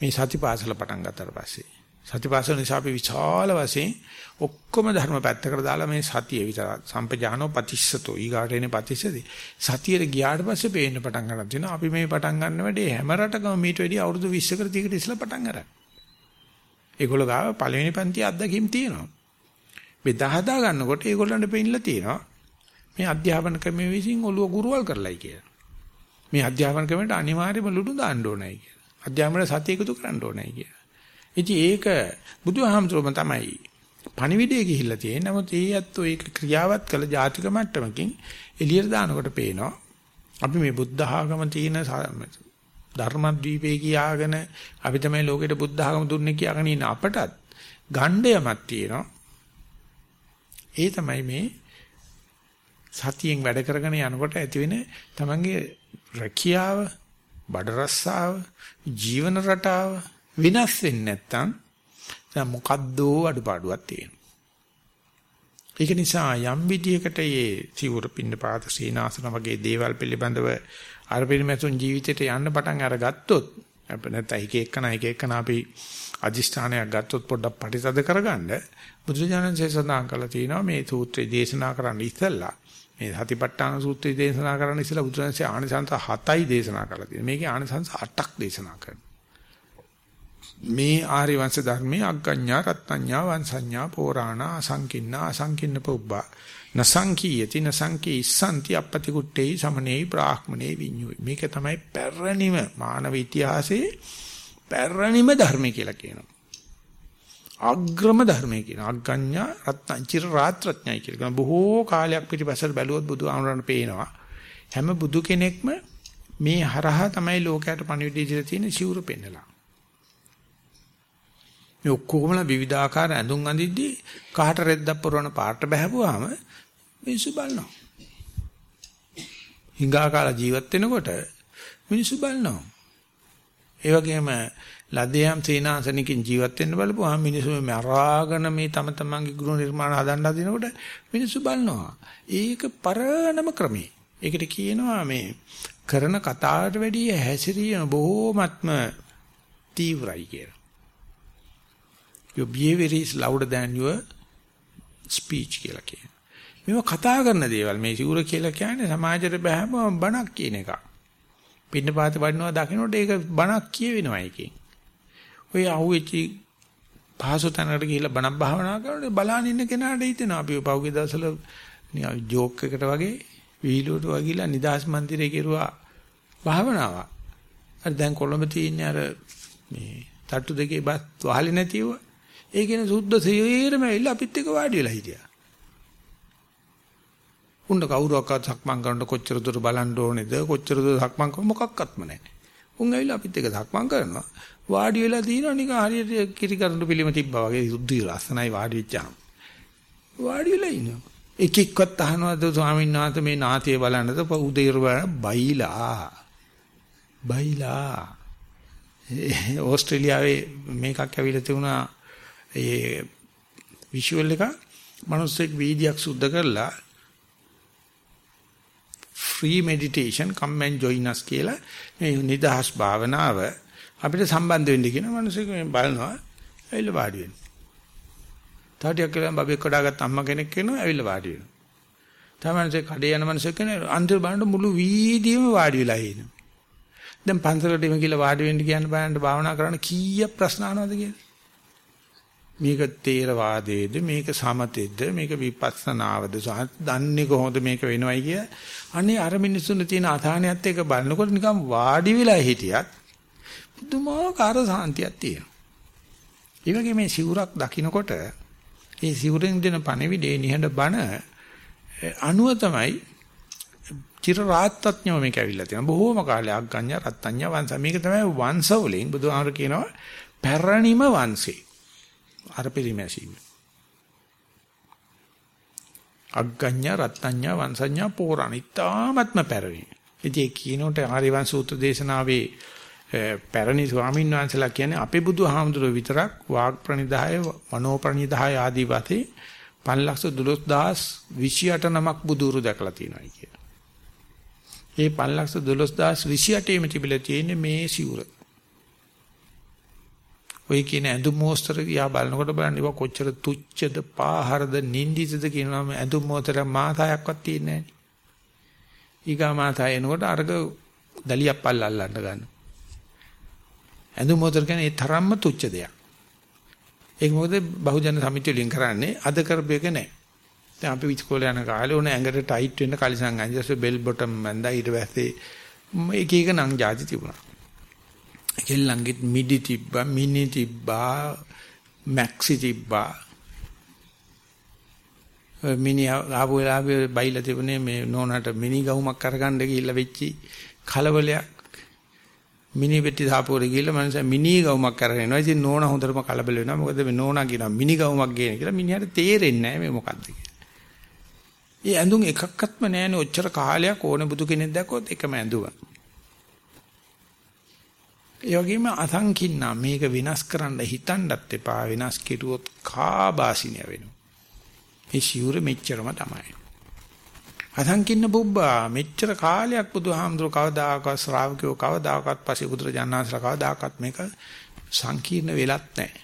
Speaker 1: මේ සතිපාසල පටන් ගත්තට පස්සේ. සතිපාසල නිසා අපි විශාල වශයෙන් ඔක්කොම ධර්ම පැත්තකට දාලා මේ සතිය විතර සම්පජානෝ පතිස්සතෝ ඊගාට එනේ පතිස්සති. සතියේ ගියාට පස්සේ පේන්න පටන් ගන්න තියෙනවා. අපි මේ පටන් ගන්න වැඩේ හැම රටකම මීට වැඩි අවුරුදු 20කට 30කට ඉස්සලා පටන් ගන්නවා. ඒගොල්ලෝ ගාව පළවෙනි පන්ති අත්දැකීම් තියෙනවා. මේ දහදා ගන්නකොට ඒගොල්ලන්ට පෙන්නලා තියෙනවා. මේ අධ්‍යාපන ක්‍රමයේ විසින් ඔළුව ගුරුවල් කරලයි කියලා. මේ අධ්‍යාපන ක්‍රමයට අනිවාර්යයෙන්ම ලුඩු දාන්න ඕනයි කියලා. අධ්‍යාපන සතිය එකතු කරන්න ඕනයි කියලා. ඉතින් ඒක බුදුහාමුදුරුවම තමයි පණිවිඩය ගිහිල්ලා තියෙන්නේ. නමුත් ඒ ඇත්තෝ ඒක ක්‍රියාවත් කළ ජාතික මට්ටමකින් එළියට දානකොට පේනවා. අපි මේ බුද්ධ ආගම තියෙන ධර්මද්වීපේ කියාගෙන අපි තමයි ලෝකෙට බුද්ධ ආගම දුන්නේ කියාගෙන ඉන්න අපටත් ගණ්ඩයමක් තියෙනවා. ඒ තමයි මේ සතියෙන් වැඩ කරගෙන යනකොට ඇතිවෙන තමන්ගේ රැකියාව, බඩ රස්සාව, ජීවන රටාව විනාශ වෙන්නේ නැත්තම් දැන් මොකද්දෝ අඩුපාඩුවක් තියෙනවා. ඒක නිසා යම් විදියකට මේ සිවුර පින්න පාත සීනාසන වගේ දේවල් පිළිබඳව අර පිළිමැතුන් ජීවිතයට යන්න පටන් අරගත්තොත් අප නැත්නම් එක එකන එක එකන අපි අදිෂ්ඨානයක් ගත්තොත් පොඩ්ඩක් පරිතද කරගන්න බුදුජානන්සේ සඳහන් කළා තියෙනවා මේ සූත්‍රය දේශනා කරන්න ඉස්සෙල්ලා මේ සතිපට්ඨාන සූත්‍රය දේශනා කරන්න ඉස්සෙල්ලා බුදුරජාණන්සේ ආනිසංස 7යි දේශනා කරලා තියෙනවා. මේකේ ආනිසංස 8ක් දේශනා කරනවා. මේ ආර්ය වංශ ධර්මයේ අග්ගඤ්ඤා රත්ත්‍ඤ්ඤා වංශඤ්ඤා පෝරාණ අසංකින්නා අසංකින්න පුබ්බා නසංකීයති නසංකී ඉස්සන්ති අපපති කුට්ටේ සමනේ බ්‍රාහ්මනේ විඤ්ඤුයි. මේක තමයි පැරණිම මානව ඉතිහාසයේ පැරණිම ධර්මය කියලා කියනවා. අග්‍රම ධර්මය කියන අග්ගඤ්ඤා රත්න චිර රාත්‍රඥයි කියලා කියන බොහෝ කාලයක් පිටිපස්සට බැලුවොත් බුදු ආමරණ පේනවා. හැම බුදු කෙනෙක්ම මේ හරහා තමයි ලෝකයට පණිවිඩය දීලා තියෙන සිවුර පෙන්නලා. මේ ඔක්කොමලා විවිධාකාර ඇඳුම් අඳිද්දී කහට රෙද්දක් පුරවන පාට බහැපුවාම මිනිස්සු බලනවා. හිඟා කාලා ජීවත් වෙනකොට මිනිස්සු බලනවා. ඒ වගේම ලදේයම් සේනාසනිකින් ජීවත් වෙන්න බලපුවාම මිනිස්සු මේ අරාගෙන මේ තම තමන්ගේ ගෘහ නිර්මාණ හදන්න හදනකොට මිනිස්සු බලනවා. ඒක පරණම ක්‍රමේ. ඒකට කියනවා මේ කරන කතාවට වැඩිය හැසිරියන බොහෝමත්ම තීව්‍රයි කියලා. Your behavior is louder than your speech කියලා කියනවා. මේව කතා කරන දේවල් මේ සිවුර කියලා කියන්නේ සමාජයට බහැම බණක් කියන එක. පින්නපාත වඩනවා දකින්නට ඒක බණක් කියවෙනවා එකෙන්. ඔය අහුවෙච්චි පහසු තැනකට ගිහිල්ලා බණක් භාවනා කරනකොට බලන් ඉන්න කෙනාට හිතෙනවා අපි පහුගිය දවස්වල නිකන් ජෝක් එකට වගේ විහිළුවට වගේලා නිදාස් මන්දිරේ කෙරුවා භාවනාවක්. අර දැන් කොළඹ තියෙන අර මේ තට්ටු දෙකේ බස් වහලේ නැතිව ඒ කියන සුද්ධ සේරම ඇවිල්ලා අපිත් එක්ක වාඩි වෙලා හිටියා. උන්න කවුරුවක්වත් සක්මන් කරනකොට කොච්චර දුර බලන්න ඕනේද කොච්චර දුර සක්මන් කරන මොකක්වත්ම නැහැ. උන් ඇවිල්ලා අපිත් එක්ක සක්මන් කරනවා. වාඩි වෙලා දිනවා නිකන් හරියට කිරි කරුණු පිළිම තිබ්බා වගේ සුද්ධි ලස්සනයි වාඩි වෙච්චාම. වාඩි වෙලා ඉන්නවා. එක එක්කත් අහනවාද ස්වාමීන් වහන්සේ මේ නාතිය බලන්නද උදේර බයිලා. බයිලා. ඕස්ට්‍රේලියාවේ මේකක් ඇවිල්ලා තිබුණා ඒ විෂුවල් එක මිනිස්සෙක් වීදියක් සුද්ධ කරලා free meditation come and join us කියලා මේ නිදහස් භාවනාව අපිට සම්බන්ධ වෙන්න කියන මිනිස්සු මේ බලනවා ඇවිල්ලා වාඩි වෙනවා. තාටියක් කියලා බබෙක් කොටාගත් අම්මා කෙනෙක් කෙනා ඇවිල්ලා වාඩි වෙනවා. තමන්සේ කඩේ යන මිනිස්සු කෙනා අන්තිම බලන්න මුළු වීදියේම වාඩි වෙලා ඉනවා. දැන් පන්සලට එම කියලා වාඩි වෙන්න කියන බලන්න භාවනා කරන්න කීයක් ප්‍රශ්න අහනවද කියලා. මේක තේරවාදයේද මේක සමතෙද්ද මේක විපස්සනාවද දන්නේ කොහොමද මේක වෙනවයි කිය. අනේ අර මිනිස්සුන්ට තියෙන අසහනයත් එක්ක බලනකොට නිකන් වාඩි වෙලා හිටියත් පුදුමාකාර සාන්තියක් තියෙනවා. ඒ වගේ මේ සිවුරක් දකින්නකොට ඒ සිවුරෙන් දෙන පණිවිඩේ නිහඬ බණ අනුව තමයි චිර රාත්තඥව මේක ඇවිල්ලා තියෙනවා. බොහෝම කාලයක් අග්ගඤ්ඤ රත්ත්‍ඤ්ඤ වංශ. මේක තමයි වංශ වලින් බුදුහාමර කියනවා පැරණිම වංශේ. අර පිළිමැසීම. අග්ගඤ්ඤ රත්ත්‍ඤ්ඤ වංශඤ්ඤ පෝරණ ඉතාමත්ම පැරණි. ඉතින් කියනකොට ආරිවංශ සූත්‍ර දේශනාවේ පැරණි ස්වාමීන් වහන්සේලා කියන්නේ අපේ බුදුහාමුදුරුවෝ විතරක් වාග් ප්‍රනිදාය මනෝ ප්‍රනිදාය ආදී වශයෙන් 512028 නමක් බුදුරු දැකලා තියෙනවා කියන. ඒ 512028 ෙම තිබිලා තියෙන්නේ මේ සිවුර. ඔය කියන ඇඳුම් මෝස්තර දිහා බලනකොට බලන්න ඉව කොච්චර තුච්ඡද පාහරද නින්දිතද කියනවා ඇඳුම් මෝස්තර මාතයක්වත් තියෙන්නේ නැහැ. ඊගා මාතය එනකොට අර්ග දලියක් පල්ල අල්ලන්න ගන්න. ඇඳුම් මෝස්තර කියන්නේ ඒ තරම්ම තුච්ඡ දෙයක්. ඒක මොකද බහුජන සමිතිය වලින් කරන්නේ අද කරපේක නැහැ. දැන් අපි ඉස්කෝලේ යන කාලේ ඕන ඇඟට ටයිට් වෙන්න කලිසම් අංජස් බෙල් බොටම් මන්දා ඊට පස්සේ එක එක නම් જાති තිබුණා. කෙල්ලන්ගෙත් මිඩි තිබ්බා මිනි තිබ්බා මැක්සි තිබ්බා. මිනි ආපු වෙලාවේ බයිලා තිබුණේ මේ නෝනාට මිනි ගහුමක් අරගන්න ගිහිල්ලා වෙච්චි කලබලයක්. මිනි පෙට්ටි සාපුවර ගිහිල්ලා මනස මිනි ගහුමක් අරගෙන එනවා. ඉතින් නෝනා හොඳටම කලබල වෙනවා. මොකද මේ නෝනා කියනවා මිනි ගහුමක් ගේන කියලා. මිනිහට තේරෙන්නේ නැහැ මේ මොකද්ද කියලා. ඒ ඇඳුම් එකක්වත්ම නැහැනේ ඔච්චර කාලයක් ඕනේ බුදු කෙනෙක් දැක්කොත් එකම ඇඳුම. ඒ වගේම අසංකින්නා මේක විනාශ කරන්න හිතන්නත් එපා විනාශ කෙරුවොත් කාබාසිනිය වෙනවා. මේ සිවුර මෙච්චරම තමයි. අසංකින්න බුබ්බා මෙච්චර කාලයක් බුදුහාමුදුර කවදාකවත් ශ්‍රාවකයෝ කවදාකවත් පස්සේ බුදුරජාණන්සලා කවදාකවත් මේක සංකීර්ණ වෙලත් නැහැ.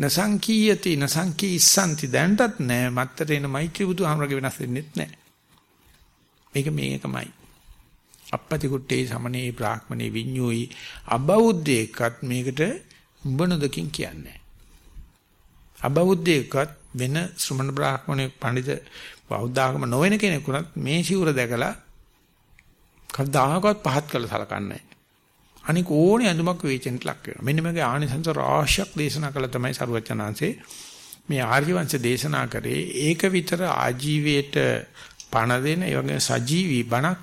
Speaker 1: නසංකීයති නසංකීස්සanti දැන්ටත් නැහැ. මත්තර එන මෛත්‍රී බුදුහාමුදුරගේ වෙනස් වෙන්නෙත් නැහැ. මේක මේකමයි. අපපති කුට්ටේ සමනේ බ්‍රාහ්මණේ විඤ්ඤෝයි. අබෞද්ධයෙක්වත් මේකට උඹ නොදකින් කියන්නේ අබෞද්ධයෙක්වත් වෙන ශ්‍රමණ බ්‍රාහ්මණයෙක් පඬිත බෞද්ධ ආගම නොවන කෙනෙකුට මේ සිවුර දැකලා කවදාහකවත් පහත් කළ සලකන්නේ අනික ඕනේ අඳුමක් වේචෙන්ට ලක් වෙනවා. මෙන්න මේගේ ආනිසංස රාශියක් දේශනා කළ තමයි සරුවචනාංශේ. මේ ආර්ය වංශ දේශනා කරේ ඒක විතර ආජීවයට පණ දෙන ඒ වගේ සජීවී බණක්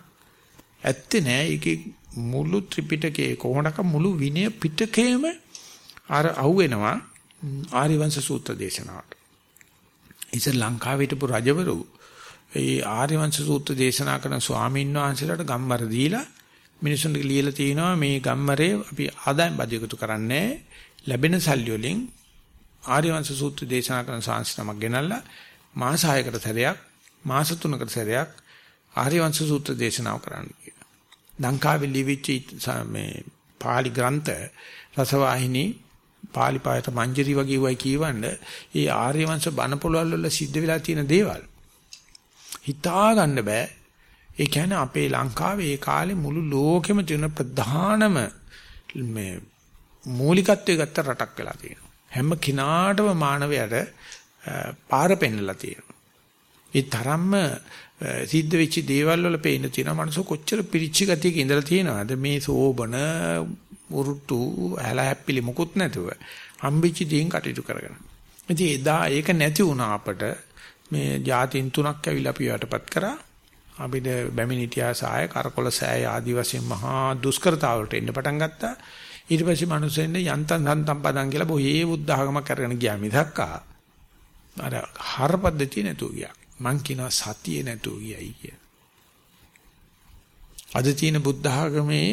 Speaker 1: ඇත්තේ නෑ. ඒකේ මුළු ත්‍රිපිටකයේ කොහොමඩක මුළු විනය පිටකයේම අර අහුවෙනවා ආර්ය වංශ සූත්‍ර දේශනාවට. ඉතින් ලංකාවේ හිටපු රජවරු ඒ ආර්යවංශ සූත්‍ර දේශනා කරන ස්වාමීන් වහන්සේලාට ගම්මර දීලා මිනිසුන්ට ලියලා තිනවා මේ ගම්මරේ අපි ආදායම් බදයකට කරන්නේ ලැබෙන සල්ලි වලින් ආර්යවංශ සූත්‍ර දේශනා කරන සංස්කෘතමක් ගෙනල්ලා මාස 6කට සැරයක් මාස 3කට සැරයක් ආර්යවංශ සූත්‍ර දේශනාව කරන්න කියලා. ලංකාවේ ලිවිච්ච මේ පාලි ග්‍රන්ථ රසවාහිනී පාලි පායට මංජරි වගේ වයි කියවන්න ඒ ආර්ය වංශ බණ පොළවල් වල සිද්ධ වෙලා තියෙන දේවල්. හිතා ගන්න බෑ. ඒ කියන්නේ අපේ ලංකාවේ ඒ කාලේ මුළු ලෝකෙම තියෙන ප්‍රධානම මේ මූලිකත්වයේ ගත්ත රටක් වෙලා තියෙනවා. හැම කිනාටම මානවයට පාර පෙන්නලා තියෙනවා. ඒ තරම්ම සිද්ධ වෙච්ච දේවල් වල පේන තියෙනවා මනස කොච්චර පිරිච්ච ගතියක ඉඳලා තියෙනවද මේ සෝබන උරුට්ටු ඇල හැප්පිලි මුකුත් නැතුව හම්බෙච්ච දේෙන් කටයුතු කරගෙන. ඉතින් එදා ඒක නැති වුණා අපට මේ જાතින් තුනක් ඇවිල්ලා අපි යටපත් කරා. අපිට බැමිණිටියා සාය කරකොල සෑය ආදි වශයෙන් මහා දුෂ්කරතාවලට එන්න පටන් ගත්තා. ඊට පස්සේ මිනිස්සුෙන් යන්තම් සන්තම් පදන් කියලා බොහේ බුද්ධ ආගමක් කරගෙන ගියා මිසක්කා. අර හරපද්ධතිය නැතුව ගියා. මං කියනවා සතිය නැතුව ගියයි කිය. අද තියෙන බුද්ධ ආගමේ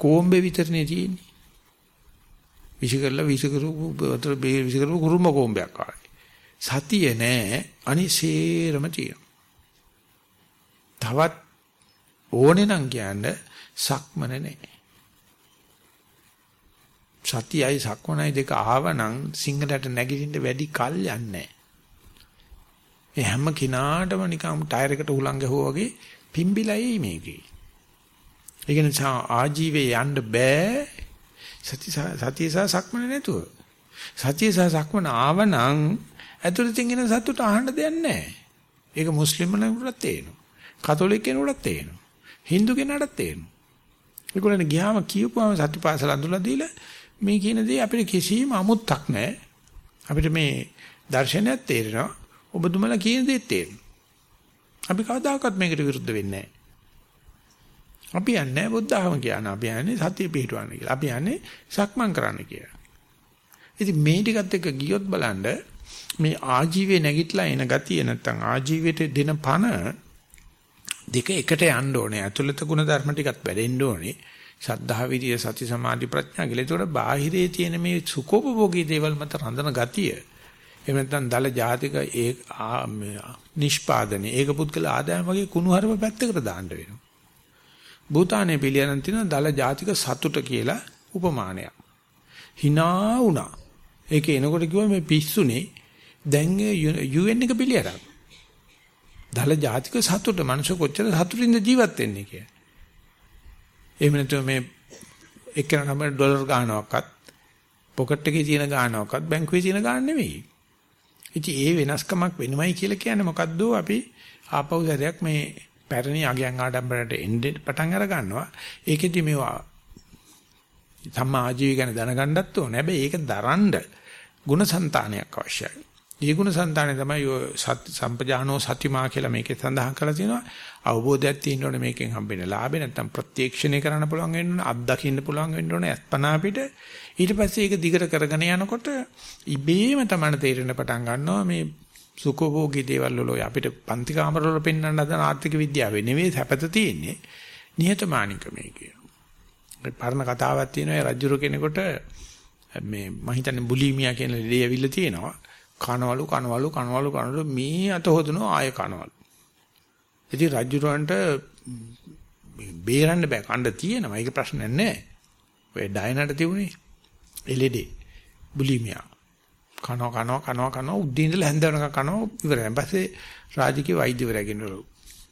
Speaker 1: කෝම්බේ විතරනේ තියෙන්නේ. විසිකරලා විසිකරු වතර බේ විසිකරු කුරුම්බ කෝම්බයක් ආවේ. සතිය නෑ අනිසේරම තියෙනවා. තවත් ඕනේ නම් කියන්නේ සක්මන නෑ. සතියයි සක්මනයි දෙක ආවනම් සිංහලට නැගිටින්න වැඩි කල් යන්නේ නෑ. හැම කිනාටම නිකම් ටයර් එකට උලං ගැහුවා වගේ පිම්බිලයි මේකේ. ඒක නිසා ආජීවයේ යන්න බෑ සති සතිය සහ සක්මන නැතුව. සතිය සහ සක්මන ආවනම් ඇතුළතින් එන සතුට අහන්න දෙයක් නැහැ. ඒක මුස්ලිම් කෙනෙකුට තේරෙනවා. කතෝලික කෙනෙකුට තේරෙනවා. Hindu කෙනාට තේරෙනවා. ඒගොල්ලන් ගියාම කියපුවාම සතිපාසල අඳුලා දීලා මේ කියන දේ අපිට කිසිම අමුත්තක් නැහැ. අපිට මේ දර්ශනයක් තේරෙනවා. ඔබතුමලා කියන දේ තේරෙනවා. අපි කවදාකවත් මේකට විරුද්ධ වෙන්නේ නැහැ. අපි යන්නේ බුද්ධ ආගම කියන අපි යන්නේ සතිය පිටවන්න කියලා. අපි යන්නේ සක්මන් කරන්න කියලා. ඉතින් මේ ටිකත් එක්ක ගියොත් බලන්න මේ ආජීවයේ නැගිටලා එන ගතිය නැත්තම් ආජීවයට දෙන පණ දෙක එකට යන්න ඕනේ. අතුලත ගුණ ධර්ම ටිකත් වැඩෙන්න ඕනේ. සද්ධා විරිය සති සමාධි ප්‍රඥා කියලා. ඒතකොට බාහිරේ තියෙන මේ සුඛෝපභෝගී දේවල් මත රඳන ගතිය. එහෙම නැත්නම් දල ජාතික ඒ නිෂ්පාදනයේ ඒක පුද්ගල ආදායම වගේ කුණුහරුප පැත්තකට දාන්න වෙනවා. භූතානේ පිළියනන් තියෙන දල ජාතික සතුට කියලා උපමානයක්. hina වුණා. ඒක එනකොට කිව්වා මේ පිස්සුනේ දැන් UN එක පිළියරක්. දල ජාතික සතුට මනුෂ්‍ය කොච්චර සතුටින්ද ජීවත් වෙන්නේ කියලා. එහෙම නැත්නම් මේ එක්කෙනාම ඩොලර් ගන්නවක්වත් පොකට් එකේ තියෙන ගන්නවක්වත් බැංකුවේ තියෙන ගන්න නෙවෙයි. ඉතින් ඒ වෙනස්කමක් වෙනවයි කියලා කියන්නේ මොකද්ද අපි ආපහු සැරයක් මේ පැරණි අගයන් ආඩම්බරයට එන්නේ පටන් අර ගන්නවා. ඒකෙදි මේවා සම්මා ආජීවය ගැන දැනගන්නත් ඕනේ. හැබැයි ඒක දරන්න ಗುಣසංතානයක් අවශ්‍යයි. ඒ ಗುಣසංතානය තමයි ඔය සම්පජානෝ සතිමා කියලා මේකේ සඳහන් කරලා තියෙනවා. අවබෝධයක් තියෙන්න ඕනේ මේකෙන් හම්බෙන ලාභේ නැත්තම් ප්‍රත්‍යක්ෂණය කරන්න පුළුවන් වෙන්න ඕනේ. අත්දකින්න පුළුවන් වෙන්න ඕනේ. අත්පනා පිට ඊට පස්සේ ඒක දිගට කරගෙන යනකොට ඉබේම තමයි තේරෙන පටන් ගන්නවා මේ සුඛෝභෝගී දේවල් වල අපිට පන්ති කාමර වල පෙන්වන්න හදන ආර්ථික විද්‍යාවේ නෙවෙයි සැපත තියෙන්නේ නිහතමානිකමේ කියන. ඒ පරණ කතාවක් තියෙනවා රජුර කෙනෙකුට මේ මම හිතන්නේ බුලිමියා කියන ලේ ඇවිල්ලා තියෙනවා. කනවලු කනවලු කනවලු කනවලු මේ අත හොදනවා ආය කනවලු. ඉතින් රජුරවන්ට බේරන්න බෑ කණ්ඩ තියෙනවා. ඒක ප්‍රශ්නයක් නෑ. ඔය ඩයනට තිබුණේ එලෙඩේ බුලිමියා. කනවා කනවා කනවා කනවා උද්දී ඉඳලා හැන්ද වෙනකන් කනවා ඉවරයි. ඊපස්සේ රාජකීය වෛද්‍යවරයා ගෙනලු.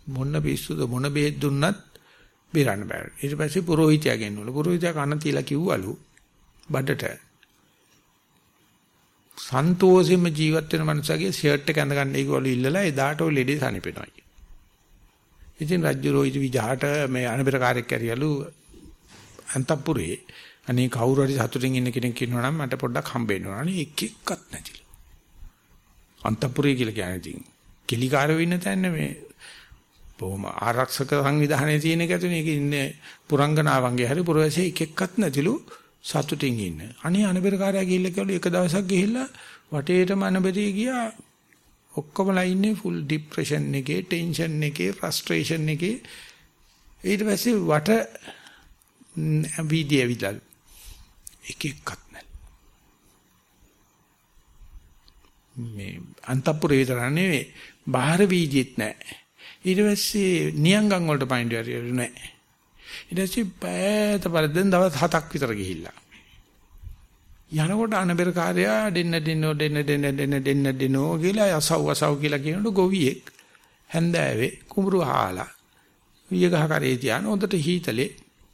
Speaker 1: මොන පිස්සුද මොන බෙහෙත් දුන්නත් බේරන්න බෑ. ඊට පස්සේ පුරোহিতයා ගෙනලු. පුරোহিতයා කන තියලා කිව්වලු බඩට සන්තෝෂෙම ජීවත් වෙන මනුස්සයගේ ෂර්ට් එක අඳගන්න ඒකවලු ඉල්ලලා එදාට ඔය ලෙඩේ සනිපෙනවා. ඉතින් රජු රෝහිත විජහට මේ අනබරකාරයෙක් ඇරියලු අන්තපුරේ අනේ කවුරු හරි සතුටින් ඉන්න කෙනෙක් ඉන්නවා නම් මට පොඩ්ඩක් හම්බෙන්න ඕන. අනේ එක එක්කත් නැතිලු. අන්තපුරේ කියලා කියන්නේ ඉතින් කෙලිකාරව ඉන්න තැන මේ බොහොම ආරක්ෂක සංවිධානයේ තියෙන එක ඇතුලේ ඒක ඉන්නේ පුරංගනාවන්ගේ හරි පුරවැසිය එක එක්කත් නැතිලු සතුටින් ඉන්න. අනේ අනබරකාරයා ගිහිල්ලා කිව්වලු එක දවසක් ගිහිල්ලා වටේටම අනබරී ගියා ඔක්කොමලා ඉන්නේ ෆුල් ડિප්‍රෙෂන් එකේ ටෙන්ෂන් එකේ ෆ්‍රස්ට්‍රේෂන් එකේ ඊට පස්සේ වට වීදියේ විදල් එක එක්කත් නැහැ. මේ අන්තපුරේ විතර නෙවෙයි බාහිර වීදියෙත් නැහැ. ඊට පස්සේ නියංගම් වලට පයින්ඩ් වෙරියලු නැහැ. ඊට පස්සේ පෑත පරිද්දෙන් දවස් 7ක් විතර ගිහිල්ලා. යනකොට අනබෙර කාර්යයා දෙන්න දෙන්නෝ දෙන්න දෙන්න දෙන්න දෙන්න දෙන්නෝ කියලා අසව් අසව් කියලා කියනකොට ගොවියෙක් හැන්දෑවේ කුඹුරු හාලා විය ගහ කරේ තියාන හොඳට හීතලේ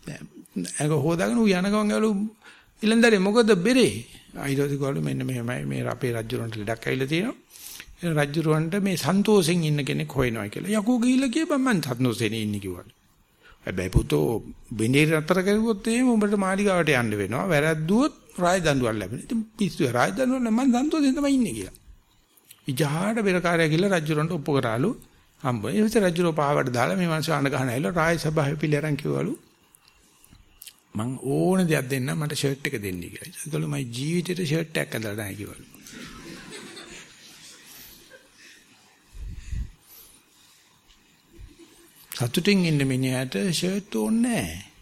Speaker 1: ඒක හොදාගෙන ඌ යන ගමන් ගලු ඉලන්දරේ මොකද බෙරේ? අයිරෝදි ගාලු මෙන්න මෙහෙමයි. මේ අපේ රජුරන්ට ලඩක් ඇවිල්ලා තියෙනවා. රජුරවන්ට මේ සන්තෝෂෙන් ඉන්න කෙනෙක් හොයනවා කියලා. යකෝ ගිහිල්ලා කියපන් මං සන්තෝෂෙන් ඉන්නේ කිව්වා හැබැයි පුතෝ බින්දේ නතර කරුවොත් එහෙම උඹට මාලිගාවට යන්න වෙනවා. වැරද්දුවොත් රාජ දඬුවම් ලැබෙන ඉතින් පිස්සු රාජ දඬුවම් මං සන්තෝෂෙන් තමයි ඉන්නේ කියලා. ඉජහාට බෙරකාරය කියලා රජුරන්ට ඔප්පු කරාලු. හම්බ ඒ විතර රජුරෝ පාවට දාලා මේ මිනිස්සු අඬ ගහන ඇවිල්ලා රාජ සභාවේ පිළිරන් කිව්වලු මං ඕන දෙයක් දෙන්න මට ෂර්ට් එක දෙන්න කියලා. ඒකවල මගේ ජීවිතේට ෂර්ට් එකක් ඇඳලා නැහැ කිව්වලු. සතුටින් ඉන්න මිනිහට ෂර්ට් ඕනේ නැහැ.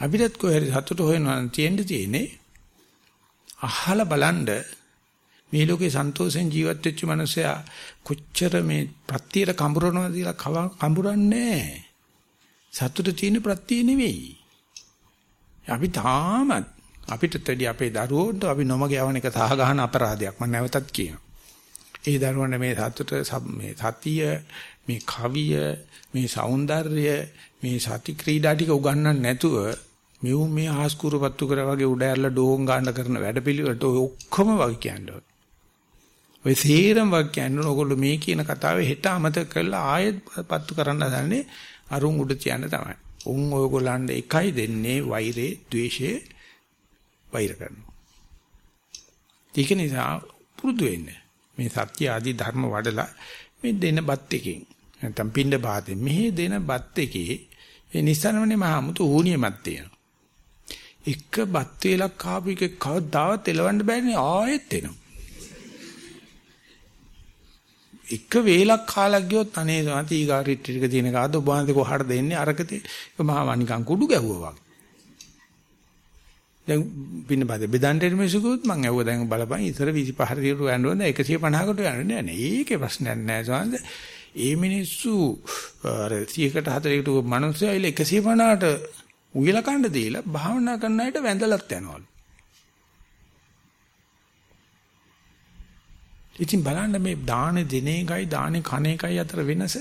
Speaker 1: අපිටත් කොහේ සතුට හොයනවා තියෙන්න තියෙන්නේ අහලා බලන්න මේ ලෝකේ සන්තෝෂෙන් ජීවත් වෙච්ච මනුස්සයා කොච්චර මේ ප්‍රත්‍යයට කඹරනවද කියලා කඹරන්නේ නැහැ. සතුට තියෙන ප්‍රත්‍ය නෙවෙයි. අපි තාමත් අපිට තෙඩි අපේ දරුවෝන්ට අපි නොමග යවන එක සහ ගන්න අපරාධයක් මම නැවතත් කියනවා. ඒ දරුවන්ට මේ සතුට මේ සතිය මේ කවිය මේ సౌందර්ය මේ සති ක්‍රීඩා ටික උගන්වන්න නැතුව මෙව් මේ ආස්කුරු පත්තු කර වගේ උඩ ඇරලා ඩෝන් ගන්න කරන වැඩපිළිවෙලට ඔය ඔක්කොම වගේ කියන්නේ. ඔය තීරම් වගේ කියන්නේ ඔයගොල්ලෝ මේ කියන කතාවේ හෙට අමතක කරලා ආයෙත් පත්තු කරන්න හදන්නේ අරුන් උඩ තියන්න තමයි. උන් ඔයගොල්ලන්ට එකයි දෙන්නේ වෛරේ, ద్వේෂේ වෛර කරනවා. ඒක නිසා පුරුදු වෙන්නේ. මේ සත්‍ය ආදී ධර්ම වඩලා මේ දෙන බත් එකෙන් නැත්නම් පින්ඩ බාතේ මෙහි දෙන බත් එකේ ඒ නිසනමනේ මහමුතු ඌණියමක් තියෙනවා. එක බත් වේලක් කාපු එක කවදාවත් එලවන්න බෑනේ ආයෙත් එනවා. එක වේලක් කාලක් ගියොත් අනේ සමති ඊගා රිට්‍රීට් එක තියෙන කාද ඔබ වහන්සේ කොහාට දෙන්නේ අරකතේ ඒක මහා නිකන් කුඩු ගැහුවා වගේ දැන් පින්න බද බෙදන්න එන මිනිසුකුත් මං ඇහුවා දැන් බලපන් ඉතර 25 රියුරු යන්න ඕන 150කට යන්න නෑ නේ ඒකේ ප්‍රශ්නයක් නෑ සමහරවිට ඒ මිනිස්සු අර 100කට 4කට මිනිස්සු ඇවිල්ලා 150ට උයලා කන්න දීලා භාවනා කරන අයට වැඳලත් යනවලු ඉතින් බලන්න මේ දාන දින එකයි දාන කණ එකයි අතර වෙනස.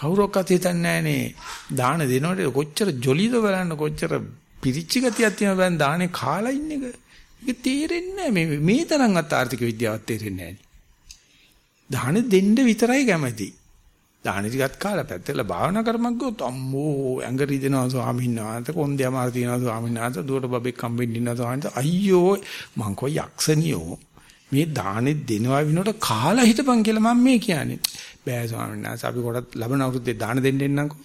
Speaker 1: කවුරක්වත් හිතන්නේ නැහනේ දාන දෙනකොට කොච්චර ජොලිද බලන්න කොච්චර පිරිච්ච ගතියක් තියෙනවද බෑන් දානේ කාලා ඉන්න එක. ඒක තේරෙන්නේ නැහැ මේ මේ තරම්වත් ආර්ථික විද්‍යාවක් තේරෙන්නේ නැහැ. දාන දෙන්න විතරයි කැමති. දාන ටිකත් කාලා පැත්තට භාවනා කරමක් ගොත් අම්මෝ ඇඟ රිදෙනවා ස්වාමීන් වහන්සේ කොන්දේ අමාරු තියනවා ස්වාමීන් වහන්සේ දුවට බබෙක් හම්බෙන්න ඉන්නවා ස්වාමීන් වහන්සේ අයියෝ මං කෝ යක්ෂණියෝ මේ දානෙ දෙනවා විනෝඩ කාලා හිටපන් කියලා මම මේ කියන්නේ බෑ ස්වාමීන් වහන්සේ අපි කොටත් ලබන අවුරුද්දේ දාන දෙන්න එන්නම්කෝ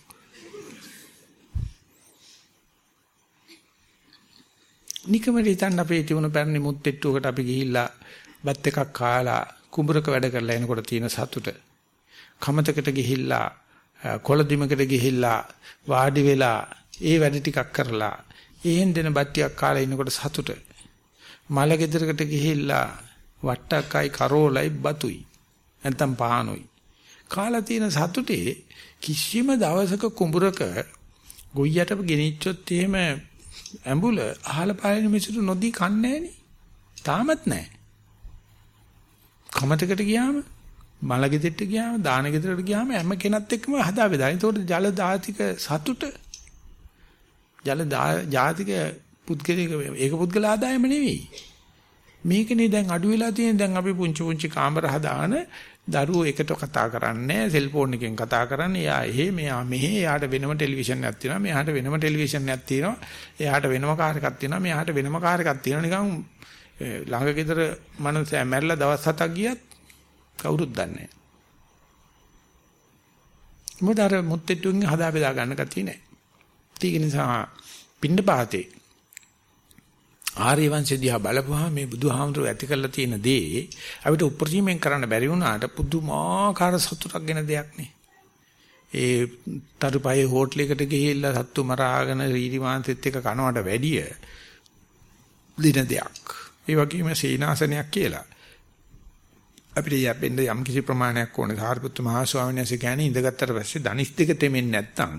Speaker 1: නිකමට හිතන්න අපේ තිබුණ පැරණි මුත්තෙට්ටුවකට අපි ගිහිල්ලා බත් එකක් කාලා කුඹරක වැඩ කරලා එනකොට තියෙන සතුට කමතකට ගිහිල්ලා කොළදිමකට ගිහිල්ලා වාඩි වෙලා ඒ වැඩ ටිකක් කරලා එහෙන් දෙන බත් ටිකක් කාලා ඉන්නකොට සතුට මල ගෙදරකට ගිහිල්ලා වට්ටක්කයි කරෝලයි බතුයි. නැත්තම් පහනුයි. කාලා තියෙන සතුටේ කිසිම දවසක කුඹරක ගොයියට ගෙනිච්චොත් එහෙම ඇඹුල අහල පායන මිසුරු නොදී කන්නේ නෑනේ. තාමත් නෑ. කමතකට ගියාම මල ගෙදෙට්ට ගියාම දාන ගෙදරට ගියාම හැම කෙනත් එක්කම හදා බෙදා. ඒතකොට ජල දාතික සතුට ජල ජාතික පුද්ගලික ඒක පුද්ගල ආදායම නෙවෙයි. මේකනේ දැන් අඩු වෙලා තියෙන දැන් අපි පුංචි පුංචි කාමර හදාන දරුවෝ එකට කතා කරන්නේ සෙල්ෆෝන් එකෙන් කතා කරන්නේ. එයා එහෙ මෙයා මෙහෙ එයාට වෙනම ටෙලිවිෂන් එකක් තියෙනවා මෙයාට වෙනම ටෙලිවිෂන් එකක් තියෙනවා එයාට වෙනම කාර් එකක් තියෙනවා මෙයාට වෙනම කාර් එකක් තියෙනවා. නිකන් ළඟ ගෙදර මනුස්සයා මැරිලා දවස් හතක් ගියත් කවුරුත් දන්නේ නැහැ. මොකද අර මුත්තේටුන්ගේ හදා බෙදා ගන්න කතිය නැහැ. ඒක නිසා පින්න පාතේ ආර්ය වංශය දිහා බලපුවාම මේ බුදුහාමුදුරුවෝ ඇති කරලා තියෙන දේ අපිට උපරිමයෙන් කරන්න බැරි වුණාට පුදුමාකාර සතුටක් ගෙන දෙයක් නේ. ඒ තරුපයේ හෝටලයකට ගිහිල්ලා සත්තු මරාගෙන රීරි මාංශෙත් එක කනවට වැඩිය දින දෙයක්. ඒ වගේම සීනාසනයක් කියලා. අපිට යැපෙන්න යම් කිසි ප්‍රමාණයක් ඕනේ. සාරිපුත්තු මහ ස්වාමීන් වහන්සේ කියන්නේ ඉඳගත්තට පස්සේ ධනිස් දෙක තෙමෙන්නේ නැත්තම්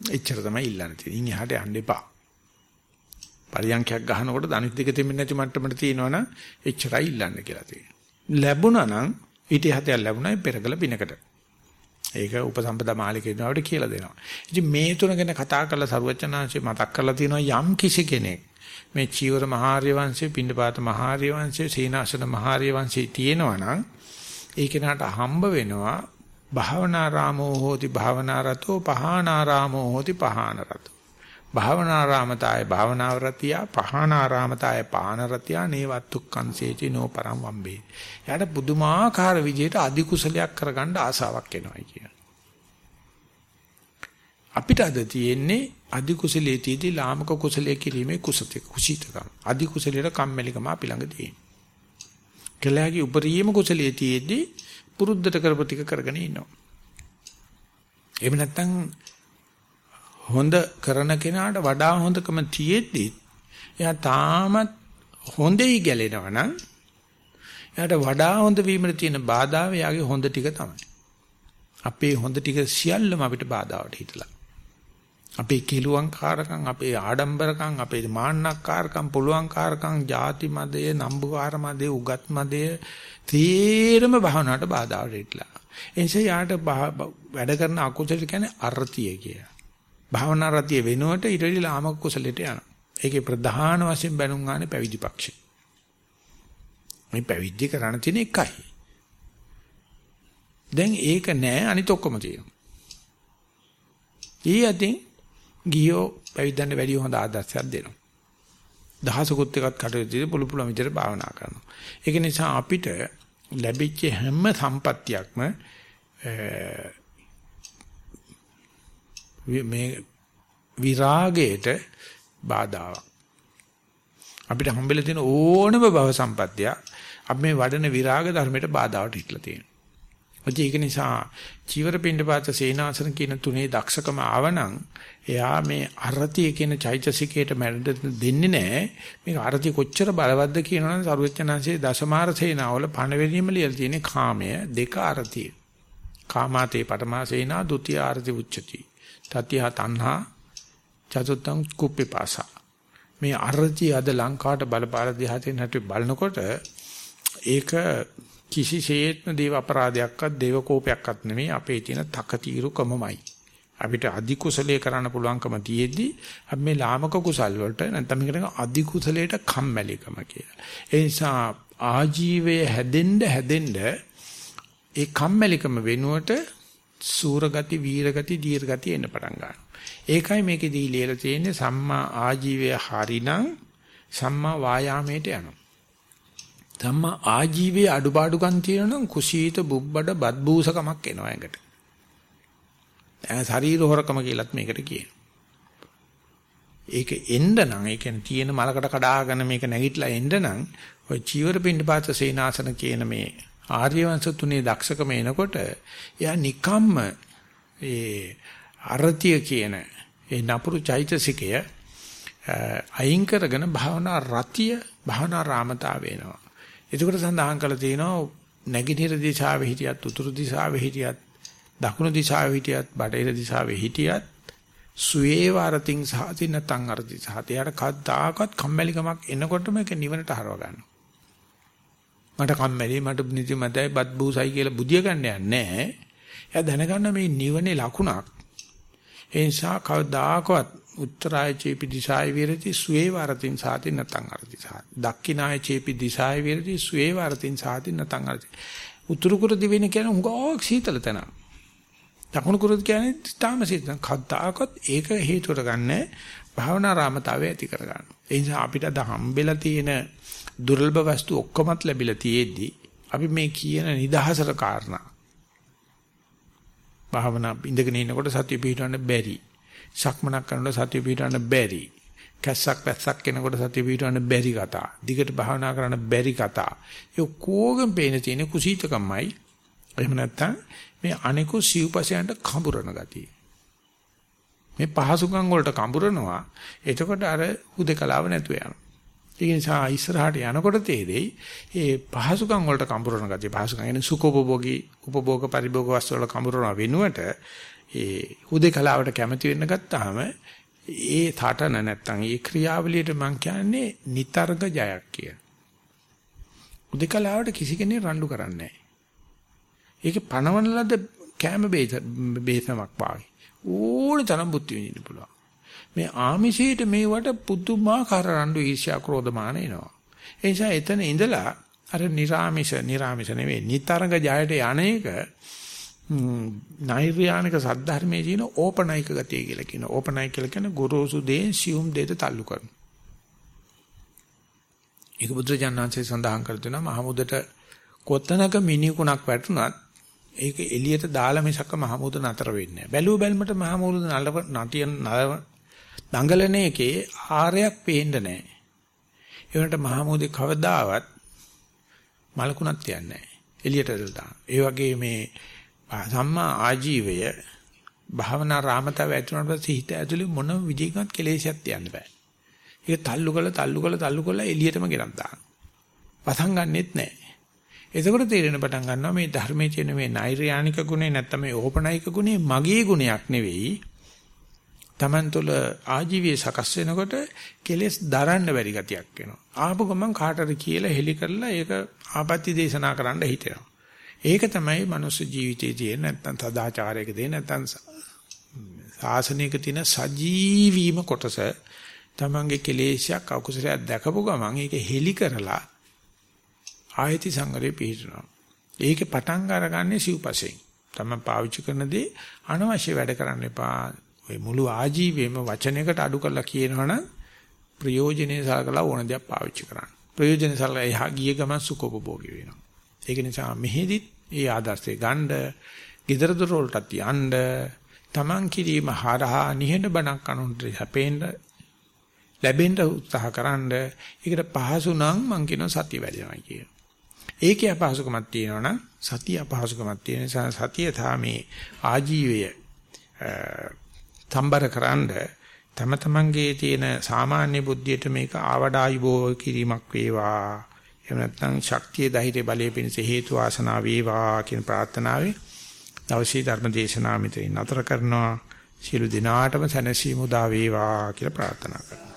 Speaker 1: එච්චර තමයි ඉල්ලන්නේ. ඉන් එහාට යන්න එපා. පරියන්ඛයක් ගහනකොට ධනිස් දෙක තෙමෙන්නේ නැති මට්ටමට තියෙනවනම් එච්චරයි ඉල්ලන්න කියලා තියෙනවා. ලැබුණා නම් ඊට හතයක් ලැබුණා පෙරකල පිනකට. ඒක උපසම්පදා මාලිකේනවට කියලා දෙනවා. ඉතින් මේ තුන ගැන කතා කරලා සරුවචනාංශේ මතක් කරලා තියෙනවා යම් කිසි කෙනෙක් මේ චීවර මහාර්ය වංශේ, පින්ඩපාත මහාර්ය වංශේ, සීනාසන මහාර්ය වංශේ තියෙනවා නම් ඒ කෙනාට හම්බ වෙනවා භාවනාරාමෝ හෝති භාවනාරතෝ පහානාරාමෝ හෝති පහානරතෝ භාවනාරාමතාය භාවනාවරතිය පහනාරාමතාය පානරතිය නේවත්තුක්කංසේචි නෝ පරම් වම්බේ. එයාට පුදුමාකාර විදිහට අධි කුසලයක් කරගන්න ආසාවක් එනවා කියන. අපිට අද තියෙන්නේ අධි කුසලයේ තීදී ලාමක කුසලයේ කිරීමේ කුසතිය කුසීතකම්. අධි කුසලයට කම්මැලිකම අපි ළඟ තියෙනවා. කලයාගේ උපරිම කුසලයේ තියේදී පුරුද්දට කරපු ටික කරගෙන ඉන්නවා. එහෙම නැත්නම් හොඳ කරන කෙනාට වඩා හොඳකම තියෙද්දි එයා තාමත් හොඳයි ගැලෙනවා නම් එයාට වඩා හොඳ වීමට තියෙන බාධාව එයාගේ හොඳ ටික තමයි. අපේ හොඳ ටික සියල්ලම අපිට බාධාවට හිටලා. අපේ කිලුවන්කාරකම්, අපේ ආඩම්බරකම්, අපේ මාන්නක්කාරකම්, පුළුවන්කාරකම්, ಜಾති මදය, නම්බුකාර මදය, උගත් මදය තීරම භවනාට බාධාවට හිටලා. එනිසා යාට වැඩ කරන අකුසල කියන්නේ අර්ථිය කියලා. භාවනා රතිය වෙනුවට ඊට වඩා ලාමක කුසලයට යනවා. ඒකේ ප්‍රධාන වශයෙන් බැනුම් ගන්න පැවිදි පක්ෂේ. මේ පැවිදි කරණ තියෙන එකයි. දැන් ඒක නෑ අනිත ඔක්කොම තියෙනවා. ඊ අතින් ගියෝ පැවිද්දන්න වැඩි හොඳ ආදර්ශයක් දෙනවා. දහසකුත් එකත් කටයුතු පුළු පුළු විදිහට භාවනා කරනවා. ඒක නිසා අපිට ලැබිච්ච හැම සම්පත්තියක්ම මේ විරාගයට බාධාවක්. අපිට හම්බෙලා තියෙන ඕනම භව සම්පත්තිය අපි මේ වඩන විරාග ධර්මයට බාධාවට හිටලා තියෙනවා. ඒක නිසා චීවර පින්ඩපාත සේනාසන කියන තුනේ දක්ෂකම ආවනම් එයා මේ අරතිය කියන චෛතසිකයට මැරෙන්න දෙන්නේ නැහැ. මේක අරතිය කොච්චර බලවත්ද කියනවනම් සරුවචනාංශයේ දසමාර සේනාවල පණවෙනීම ලියලා තියෙන කාමය දෙක අරතිය. කාමාතේ පඨමා සේනා ဒ ුතිය ආරති උච්චති. තතිය තණ්හා චතුත්තං කුප්පිපාසා මේ අරති අද ලංකාවට බලපාල දිහාතෙන් හැටි බලනකොට ඒක කිසිසේත්ම දේව අපරාධයක්වත් දේව කෝපයක්වත් නෙමෙයි අපේ තියෙන තකතිරුකමමයි අපිට අධි කුසලයේ කරන්න පුළුවන්කම තියෙද්දි අපි මේ ලාමක කුසල් වලට නැත්නම් මේකට අධි කුසලයට කම්මැලිකම කියලා. ඒ නිසා ආජීවය හැදෙන්න හැදෙන්න ඒ කම්මැලිකම වෙනුවට සූරගති, වීරගති, දීර්ඝගති එන්න පටන් ගන්නවා. ඒකයි මේකෙදී ලියලා තියෙන්නේ සම්මා ආජීවය හරිනම් සම්මා වායාමයට යනවා. සම්මා ආජීවයේ අඩුපාඩුකම් තියෙනනම් කුසීත බුබ්බඩ බද්බූසකමක් එනවා ඇඟට. දැන් ශරීර හොරකම කියලත් මේකට කියනවා. ඒක එන්න නම් ඒ කියන්නේ තියෙන මලකට කඩාගෙන මේක නැගිටලා එන්න නම් ඔය චීවර පින්ඩපාත සේනාසන කියන මේ ආර්ය වංශ තුනේ දක්ෂකම එනකොට එයා නිකම්ම ඒ අරතිය කියන ඒ නපුරු චෛතසිකය අයින් කරගෙන භාවනා රතිය භාවනා රාමතාව වෙනවා. එතකොට සඳහන් කරලා තියෙනවා නැගිටින දිශාවේ හිටියත් උතුරු දිශාවේ හිටියත් දකුණු දිශාවේ හිටියත් බටහිර දිශාවේ හිටියත් සුවේව අරතින් සහති නැතන් අරති සහති යාට කද්දාකත් කම්මැලිකමක් එනකොටම ඒක නිවනට හරව ගන්නවා. මට කම්මැලි මට නිදි මතයි බත් බූසයි කියලා බුදිය ගන්න යන්නේ නැහැ. එයා දැනගන්න මේ නිවනේ ලකුණක්. ඒ නිසා කවදාකවත් උත්තරාය චේපි දිසාය විරති සුවේ වරතින් සාති නතං අරති සාති. දක්ඛිනාය චේපි දිසාය විරති සුවේ වරතින් සාති නතං අරති. උතුරු කුරු දිවෙන කියන්නේ හුඟක් සීතල තැන. දකුණු කුරු කියන්නේ තාම සීතල. කවදාකවත් ඒක හේතුවට ගන්න භාවනා රාමතාවය ඇති කර ගන්න. ඒ නිසා අපිට අද හම්බෙලා තියෙන දුර්ලභ වස්තු ඔක්කොමත් ලැබිලා තියෙද්දි අපි මේ කියන නිදහසට කාරණා භාවනා ඉඳගෙන ඉන්නකොට සතිය පිටවන්න බැරි. සක්මනක් කරනකොට සතිය පිටවන්න බැරි. කැස්සක් පැස්සක් කෙනකොට සතිය පිටවන්න බැරි කතා. දිගට භාවනා කරන්න බැරි කතා. ඒ කෝගෙන් පේන තියෙන කුසීතකමයි. එහෙම නැත්නම් මේ අනිකු සිව්පසයන්ට කඹරන ගතිය. මේ පහසුකම් වලට කඹරනවා. එතකොට අර හුදකලාව නැතුව යනවා. ඒ නිසා ඉස්සරහට යනකොට තේරෙයි මේ පහසුකම් වලට කඹරන ගතිය පහසුකම් කියන්නේ සුඛෝපභෝගී උපභෝග පරිභෝග වස්තු වල කඹරන වෙනුවට ඒ හුදේකලාවට කැමති වෙන්න ගත්තාම ඒ තාටන නැත්තම් ඒ ක්‍රියාවලියට මම කියන්නේ නිතරග ජයක් කිය. හුදේකලාවට කිසි කෙනෙක් රණ්ඩු කරන්නේ නැහැ. ඒක පණවන ලද කැම බේසමක් වාගේ. ඕනි තරම් බුද්ධි විඳින්න පුළුවන්. මේ ආමිෂයට මේවට පුදුමාකාර රණ්ඩු ඊර්ෂ්‍යා ක්‍රෝධමාන එනවා. ඒ නිසා එතන ඉඳලා අර නිර්ාමිෂ නිර්ාමිෂ නෙවෙයි නිතරංග ජයයට යන්නේක නෛර්යානික සද්ධර්මයේ තියෙන ඕපනයික ගතිය කියලා කියනවා. ඕපනයික කියලා කියන්නේ ගොරෝසු දේ සියුම් දෙයට තල්ලු කරනවා. ඒක බුදුජානනාංශයේ සඳහන් කර දෙනවා මහමුදට කොතනක මිනිකුණක් වැටුණත් ඒක එළියට දාලා මිසක මහමුද නතර වෙන්නේ නැහැ. බැලුව බැලමට මහමුද නලව නටියන් නලව දඟලන එකේ ආරයක් පේන්න නැහැ. ඒ වුණාට මහමෝදේ කවදාවත් මලකුණක් තියන්නේ නැහැ. එළියට දාන. ඒ වගේ මේ සම්මා ආජීවය භාවනා රාමතාව ඇතුළට පස්සේ හිත ඇතුලේ මොන විදිහකට කෙලෙසයක් තියන්න බෑ. ඒක තල්ලු කරලා තල්ලු කරලා තල්ලු කරලා එළියටම ගෙනත් දාන. පතන් ගන්නෙත් නැහැ. එතකොට තේරෙන පටන් ගන්නවා මේ ධර්මයේ තියෙන මේ නෛර්යානික ගුණේ නැත්නම් මේ ඕපනයික ගුණේ මගේ ගුණයක් නෙවෙයි Taman තුල ආජීවයේ සකස් වෙනකොට කෙලෙස් දරන්න බැරි ගතියක් එනවා. ආපු ගමන් කාටද කියලා හෙලි කරලා ඒක ආපත්‍ය දේශනා කරන්න හිතෙනවා. ඒක තමයි මනුස්ස ජීවිතයේ තියෙන නැත්තම් සදාචාරයක තියෙන නැත්තම් සාසනික තියෙන සජීවීම කොටස තමන්ගේ කෙලේශයක් අකුසලයක් දැකපු ගමන් ඒක හෙලි කරලා ආයති සංගරේ පිහිටනවා. ඒකේ පටන් අරගන්නේ සිව්පසෙන්. තමන් පාවිච්චි කරන දේ අනවශ්‍ය වැඩ කරන්න එපා. ඔය මුළු ආජීවයේම වචනයකට අඩු කරලා කියනවනම් ප්‍රයෝජනේ සලකලා ඕන දෙයක් පාවිච්චි කරන්න. ප්‍රයෝජනේ සලකලා එහා ගිය ගමන් සුඛෝපභෝගී වෙනවා. ඒක නිසා මෙහෙදිත් ඒ ආදර්ශය ගන්න, gedara dor වලටත් යන්න, Taman කිරීම හරහා නිහඬ බණක් අනුන්ට හැපෙන්න ලැබෙන්න උත්සාහ කරන්න. ඒකට පහසු නම් මං කියන සතිය වැඩිනවා කියන. ඒකේ අපහසුකමක් තියෙනවා නම් සතිය අපහසුකමක් තියෙන නිසා සතිය තමයි ආජීවය තම්බරකරනද තම තමන්ගේ තියෙන සාමාන්‍ය බුද්ධියට මේක ආවඩායිබෝ කිරීමක් වේවා. එහෙම නැත්නම් ශක්තිය ධෛර්ය බලය පිණිස හේතු ආසනා වේවා කියන ප්‍රාර්ථනාවේ දවසේ ධර්ම දේශනාව මෙතන නතර කරනවා. සියලු දිනාටම සැනසීම උදා වේවා කියලා ප්‍රාර්ථනා කරනවා.